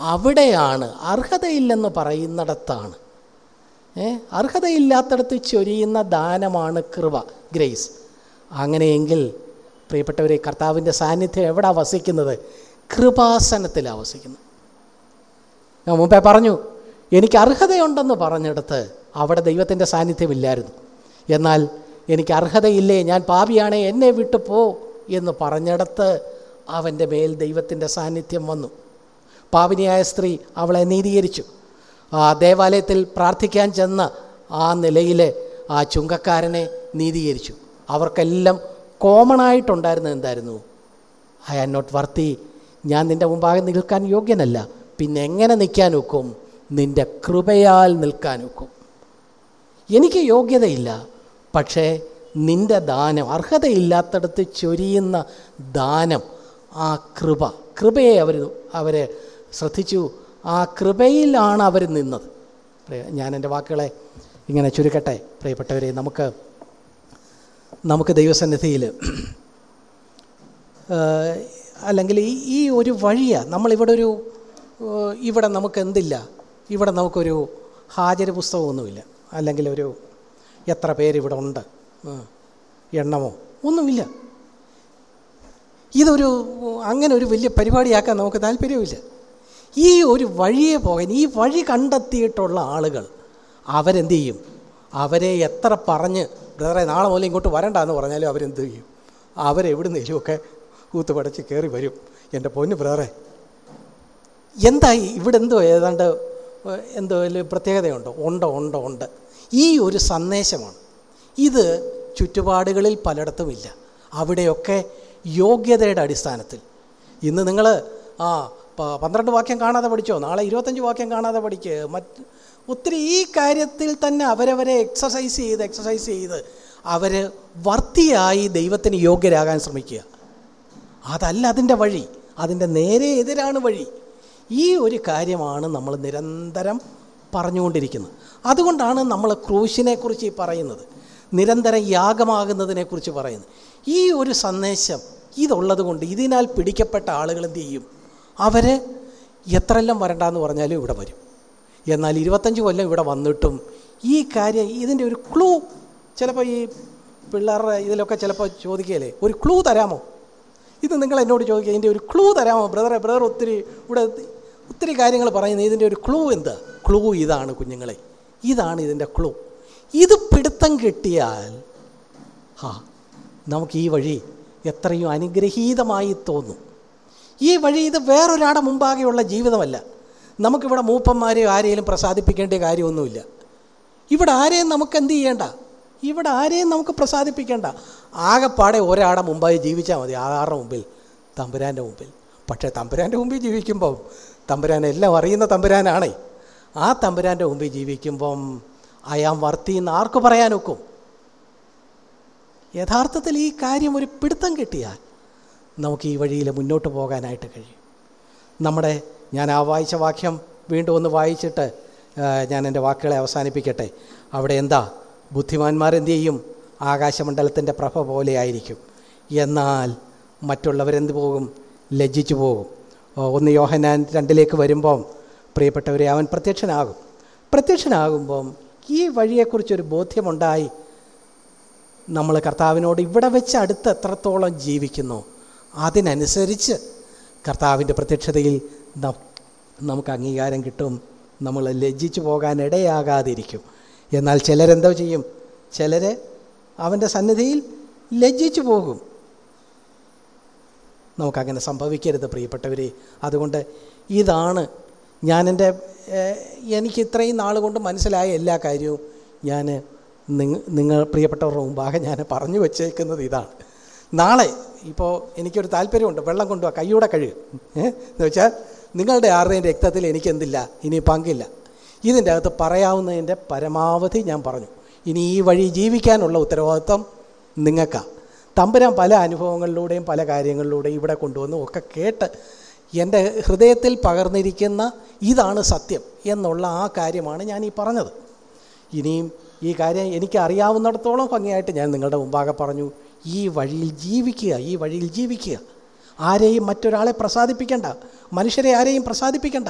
Speaker 1: അവിടെയാണ്. അർഹതയില്ലെന്ന് പറയുന്നിടത്താണ്. ഏ? അർഹതയില്ലാത്തടത്ത് ചൊരിയുന്ന ദാനമാണ് കൃപ ഗ്രേസ്. അങ്ങനെയെങ്കിൽ പ്രിയപ്പെട്ടവരെ കർത്താവിന്റെ സാന്നിധ്യം എവിടെ വസിക്കുന്നത്? കൃപാസനത്തിലാണ് വസിക്കുന്നത്. ഞാൻ മുമ്പേ പറഞ്ഞു എനിക്ക് അർഹതയുണ്ടെന്ന് പറഞ്ഞെടുത്ത് അവിടെ ദൈവത്തിന്റെ സാന്നിധ്യമില്ലായിരുന്നു. എന്നാൽ എനിക്ക് അർഹതയില്ലേ ഞാൻ പാപിയാണേ എന്നെ വിട്ടു പോ എന്ന് പറഞ്ഞെടുത്ത് അവന്റെ മേൽ ദൈവത്തിന്റെ സാന്നിധ്യം വന്നു. പാപിനിയായ സ്ത്രീ അവളെ നീതീകരിച്ചു. ആ ദേവാലയത്തിൽ പ്രാർത്ഥിക്കാൻ ചെന്ന ആ നിലയിൽ ആ ചുങ്കക്കാരനെ നീതീകരിച്ചു. അവർക്കെല്ലാം കോമൺ ആയിട്ടുണ്ടായിരുന്നത് എന്തായിരുന്നു? ഐ ആം നോട്ട് വർത്തി ഞാൻ നിന്റെ മുമ്പാകെ നിൽക്കാൻ യോഗ്യനല്ല. പിന്നെ എങ്ങനെ നിൽക്കാൻ ഒക്കും? നിന്റെ കൃപയാൽ നിൽക്കാൻ ഒക്കും. എനിക്ക് യോഗ്യതയില്ല. പക്ഷേ നിന്റെ ദാനം അർഹതയില്ലാത്തടത്ത് ചൊരിയുന്ന ദാനം ആ കൃപ കൃപയെ അവർ അവരെ ശ്രദ്ധിച്ചു. ആ കൃപയിലാണ് അവർ നിന്നത്. ഞാൻ എന്റെ വാക്കുകളെ ഇങ്ങനെ ചുരുക്കട്ടെ. പ്രിയപ്പെട്ടവരെ നമുക്ക് നമുക്ക് ദൈവസന്നിധിയിൽ. അല്ലെങ്കിൽ ഈ ഈ ഒരു വഴിയാണ് നമ്മളിവിടെ ഒരു ഇവിടെ നമുക്ക് എന്തില്ല? ഇവിടെ നമുക്കൊരു ഹാജര് പുസ്തകമൊന്നുമില്ല. അല്ലെങ്കിൽ ഒരു എത്ര പേരിവിടെ ഉണ്ട്? എണ്ണമോ? ഒന്നുമില്ല. ഇതൊരു അങ്ങനെ ഒരു വലിയ പരിപാടിയാക്കാൻ നമുക്ക് താല്പര്യമില്ല ഈ ഒരു വഴിയെ പോകാൻ ഈ വഴി കണ്ടെത്തിയിട്ടുള്ള ആളുകൾ അവരെന്ത് ചെയ്യും? അവരെ എത്ര പറഞ്ഞ് ബ്രദറെ നാളെ മുതൽ ഇങ്ങോട്ട് വരണ്ട എന്ന് പറഞ്ഞാലും അവരെന്ത് ചെയ്യും? അവരെവിടുന്നേലുമൊക്കെ കൂത്തുപടച്ച് കയറി വരും. എന്റെ പൊന്ന് ബ്രദറെ എന്തായി ഇവിടെ എന്തോ ഏതാണ്ട് എന്തോ പ്രത്യേകതയുണ്ടോ? ഉണ്ടോ ഉണ്ടോ ഉണ്ട്. ഈ ഒരു സന്ദേശമാണ്. ഇത് ചുറ്റുപാടുകളിൽ പലയിടത്തുമില്ല. അവിടെയൊക്കെ യോഗ്യതയുടെ അടിസ്ഥാനത്തിൽ. ഇന്ന് നിങ്ങൾ ആ പന്ത്രണ്ട് വാക്യം കാണാതെ പഠിച്ചോ? നാളെ ഇരുപത്തഞ്ച് വാക്യം കാണാതെ പഠിക്കുക മറ്റ് ഒത്തിരി ഈ കാര്യത്തിൽ തന്നെ അവരവരെ എക്സസൈസ് ചെയ്ത് എക്സസൈസ് ചെയ്ത് അവർ വർത്തിയായി ദൈവത്തിന് യോഗ്യരാകാൻ ശ്രമിക്കുക. അതല്ല അതിന്റെ വഴി. അതിന്റെ നേരെ എതിരാണ് വഴി. ഈ ഒരു കാര്യമാണ് നമ്മൾ നിരന്തരം പറഞ്ഞുകൊണ്ടിരിക്കുന്നത്. അതുകൊണ്ടാണ് നമ്മൾ ക്രൂശിനെക്കുറിച്ച് പറയുന്നത്. നിരന്തരം യാഗമാകുന്നതിനെക്കുറിച്ച് പറയുന്നത്. ഈ ഒരു സന്ദേശം ഇതുള്ളത് കൊണ്ട് ഇതിനാൽ പിടിക്കപ്പെട്ട ആളുകൾ എന്ത് ചെയ്യും? അവർ എത്രയെല്ലാം വരണ്ടെന്ന് പറഞ്ഞാലും ഇവിടെ വരും. എന്നാൽ ഇരുപത്തഞ്ച് കൊല്ലം ഇവിടെ വന്നിട്ടും ഈ കാര്യം ഇതിന്റെ ഒരു ക്ലൂ ചിലപ്പോൾ ഈ പിള്ളേരുടെ ഇതിലൊക്കെ ചിലപ്പോൾ ചോദിക്കുകയല്ലേ? ഒരു ക്ലൂ തരാമോ? ഇത് നിങ്ങൾ എന്നോട് ചോദിക്കുക ഇതിന്റെ ഒരു ക്ലൂ തരാമോ? ബ്രദറെ ബ്രദർ ഒത്തിരി ഇവിടെ ഒത്തിരി കാര്യങ്ങൾ പറയുന്നത് ഇതിന്റെ ഒരു ക്ലൂ എന്താ? ക്ലൂ ഇതാണ് കുഞ്ഞുങ്ങളെ. ഇതാണ് ഇതിന്റെ ക്ലൂ ഇത് പിടുത്തം കിട്ടിയാൽ ആ നമുക്ക് ഈ വഴി എത്രയും അനുഗ്രഹീതമായി തോന്നും. ഈ വഴി ഇത് വേറൊരാടെ മുമ്പാകെയുള്ള ജീവിതമല്ല. നമുക്കിവിടെ മൂപ്പന്മാരെയോ ആരെയും പ്രസാദിപ്പിക്കേണ്ട കാര്യമൊന്നുമില്ല. ഇവിടെ ആരെയും നമുക്ക് എന്ത് ചെയ്യേണ്ട? ഇവിടെ ആരെയും നമുക്ക് പ്രസാദിപ്പിക്കേണ്ട. ആകെപ്പാടെ ഒരാടെ മുമ്പായി ജീവിച്ചാൽ മതി. ആറുടെ മുമ്പിൽ? തമ്പുരാന്റെ മുമ്പിൽ. പക്ഷേ തമ്പുരാന്റെ മുമ്പിൽ ജീവിക്കുമ്പം തമ്പുരാൻ എല്ലാം അറിയുന്ന തമ്പുരാനാണേ. ആ തമ്പുരാന്റെ മുമ്പിൽ ജീവിക്കുമ്പം അയാം വർത്തി എന്ന് ആർക്ക് പറയാനൊക്കും യഥാർത്ഥത്തിൽ ഈ കാര്യം ഒരു പിടുത്തം കിട്ടിയാൽ നമുക്ക് ഈ വഴിയിൽ മുന്നോട്ട് പോകാനായിട്ട് കഴിയും. നമ്മുടെ ഞാൻ ആ വായിച്ച വാക്യം വീണ്ടും ഒന്ന് വായിച്ചിട്ട് ഞാൻ എന്റെ വാക്കുകളെ അവസാനിപ്പിക്കട്ടെ. അവിടെ എന്താ? ബുദ്ധിമാന്മാരെന്ത് ചെയ്യും? ആകാശമണ്ഡലത്തിന്റെ പ്രഭ പോലെ ആയിരിക്കും. എന്നാൽ മറ്റുള്ളവരെന്ത് പോകും? ലജ്ജിച്ചു പോകും. ഒന്ന് യോഹനാൻ രണ്ടിലേക്ക് വരുമ്പം പ്രിയപ്പെട്ടവരെ അവൻ പ്രത്യക്ഷനാകും. പ്രത്യക്ഷനാകുമ്പം ഈ വഴിയെക്കുറിച്ചൊരു ബോധ്യമുണ്ടായി. നമ്മൾ കർത്താവിനോട് ഇവിടെ വെച്ച് അടുത്ത് എത്രത്തോളം ജീവിക്കുന്നു? അതിനനുസരിച്ച് കർത്താവിന്റെ പ്രത്യക്ഷതയിൽ നമുക്ക് അംഗീകാരം കിട്ടും. നമ്മൾ ലജ്ജിച്ചു പോകാൻ ഇടയാകാതിരിക്കും എന്നാൽ ചിലരെന്തോ ചെയ്യും. ചിലർ അവന്റെ സന്നിധിയിൽ ലജ്ജിച്ചു പോകും. നമുക്കങ്ങനെ സംഭവിക്കരുത് പ്രിയപ്പെട്ടവരെ. അതുകൊണ്ട് ഇതാണ് ഞാനെന്റെ എനിക്ക് ഇത്രയും നാൾ കൊണ്ട് മനസ്സിലായ എല്ലാ കാര്യവും ഞാൻ നിങ്ങൾ പ്രിയപ്പെട്ടവരുടെ മുമ്പാകെ ഞാൻ പറഞ്ഞു വച്ചേക്കുന്നത് ഇതാണ്. നാളെ ഇപ്പോൾ എനിക്കൊരു താല്പര്യമുണ്ട്. വെള്ളം കൊണ്ടുപോകാം കൈയൂടെ കഴുകുക ഏഹ് എന്ന് വെച്ചാൽ നിങ്ങളുടെ ആരുടെയും രക്തത്തിൽ എനിക്കെന്തില്ല? ഇനി പങ്കില്ല. ഇതിന്റെ അകത്ത് പറയാവുന്നതിന്റെ പരമാവധി ഞാൻ പറഞ്ഞു. ഇനി ഈ വഴി ജീവിക്കാനുള്ള ഉത്തരവാദിത്വം നിങ്ങൾക്കാണ് തമ്പുരാൻ പല അനുഭവങ്ങളിലൂടെയും പല കാര്യങ്ങളിലൂടെയും ഇവിടെ കൊണ്ടുവന്നു. ഒക്കെ കേട്ട് എന്റെ ഹൃദയത്തിൽ പകർന്നിരിക്കുന്ന ഇതാണ് സത്യം എന്നുള്ള ആ കാര്യമാണ് ഞാൻ ഈ പറഞ്ഞത്. ഇനിയും ഈ കാര്യം എനിക്ക് അറിയാവുന്നിടത്തോളം ഭംഗിയായിട്ട് ഞാൻ നിങ്ങളുടെ മുമ്പാകെ പറഞ്ഞു. ഈ വഴിയിൽ ജീവിക്കുക ഈ വഴിയിൽ ജീവിക്കുക. ആരെയും മറ്റൊരാളെ പ്രസാദിപ്പിക്കണ്ട. മനുഷ്യരെ ആരെയും പ്രസാദിപ്പിക്കണ്ട.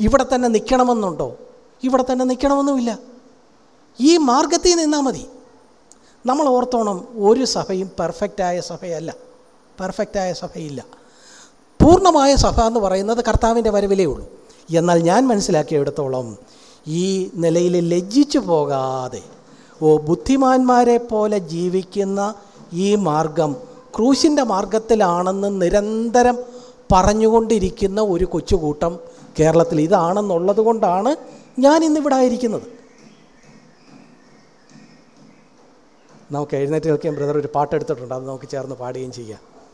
Speaker 1: ഇവിടെ തന്നെ നിൽക്കണമെന്നുണ്ടോ? ഇവിടെ തന്നെ നിൽക്കണമെന്നുമില്ല. ഈ മാർഗത്തിൽ നിന്നാൽ മതി. നമ്മൾ ഓർത്തോണം ഒരു സഭയും പെർഫെക്റ്റായ സഭയല്ല. പെർഫെക്റ്റായ സഭയില്ല. പൂർണമായ സഭ എന്ന് പറയുന്നത് കർത്താവിന്റെ വരവിലേ ഉള്ളൂ. എന്നാൽ ഞാൻ മനസ്സിലാക്കിയെടുത്തോളം ഈ നിലയിൽ ലജ്ജിച്ചു പോകാതെ ഓ ബുദ്ധിമാന്മാരെ പോലെ ജീവിക്കുന്ന ഈ മാർഗം ക്രൂശിന്റെ മാർഗത്തിലാണെന്ന് നിരന്തരം പറഞ്ഞുകൊണ്ടിരിക്കുന്ന ഒരു കൊച്ചുകൂട്ടം കേരളത്തിൽ ഇതാണെന്നുള്ളത് കൊണ്ടാണ് ഞാൻ ഇന്നിവിടെ ആയിരിക്കുന്നത്. നമുക്ക് എഴുന്നേറ്റ് നിൽക്കുകയും ബ്രദർ ഒരു പാട്ടെടുത്തിട്ടുണ്ട്. അത് നമുക്ക് ചേർന്ന് പാടുകയും ചെയ്യാം.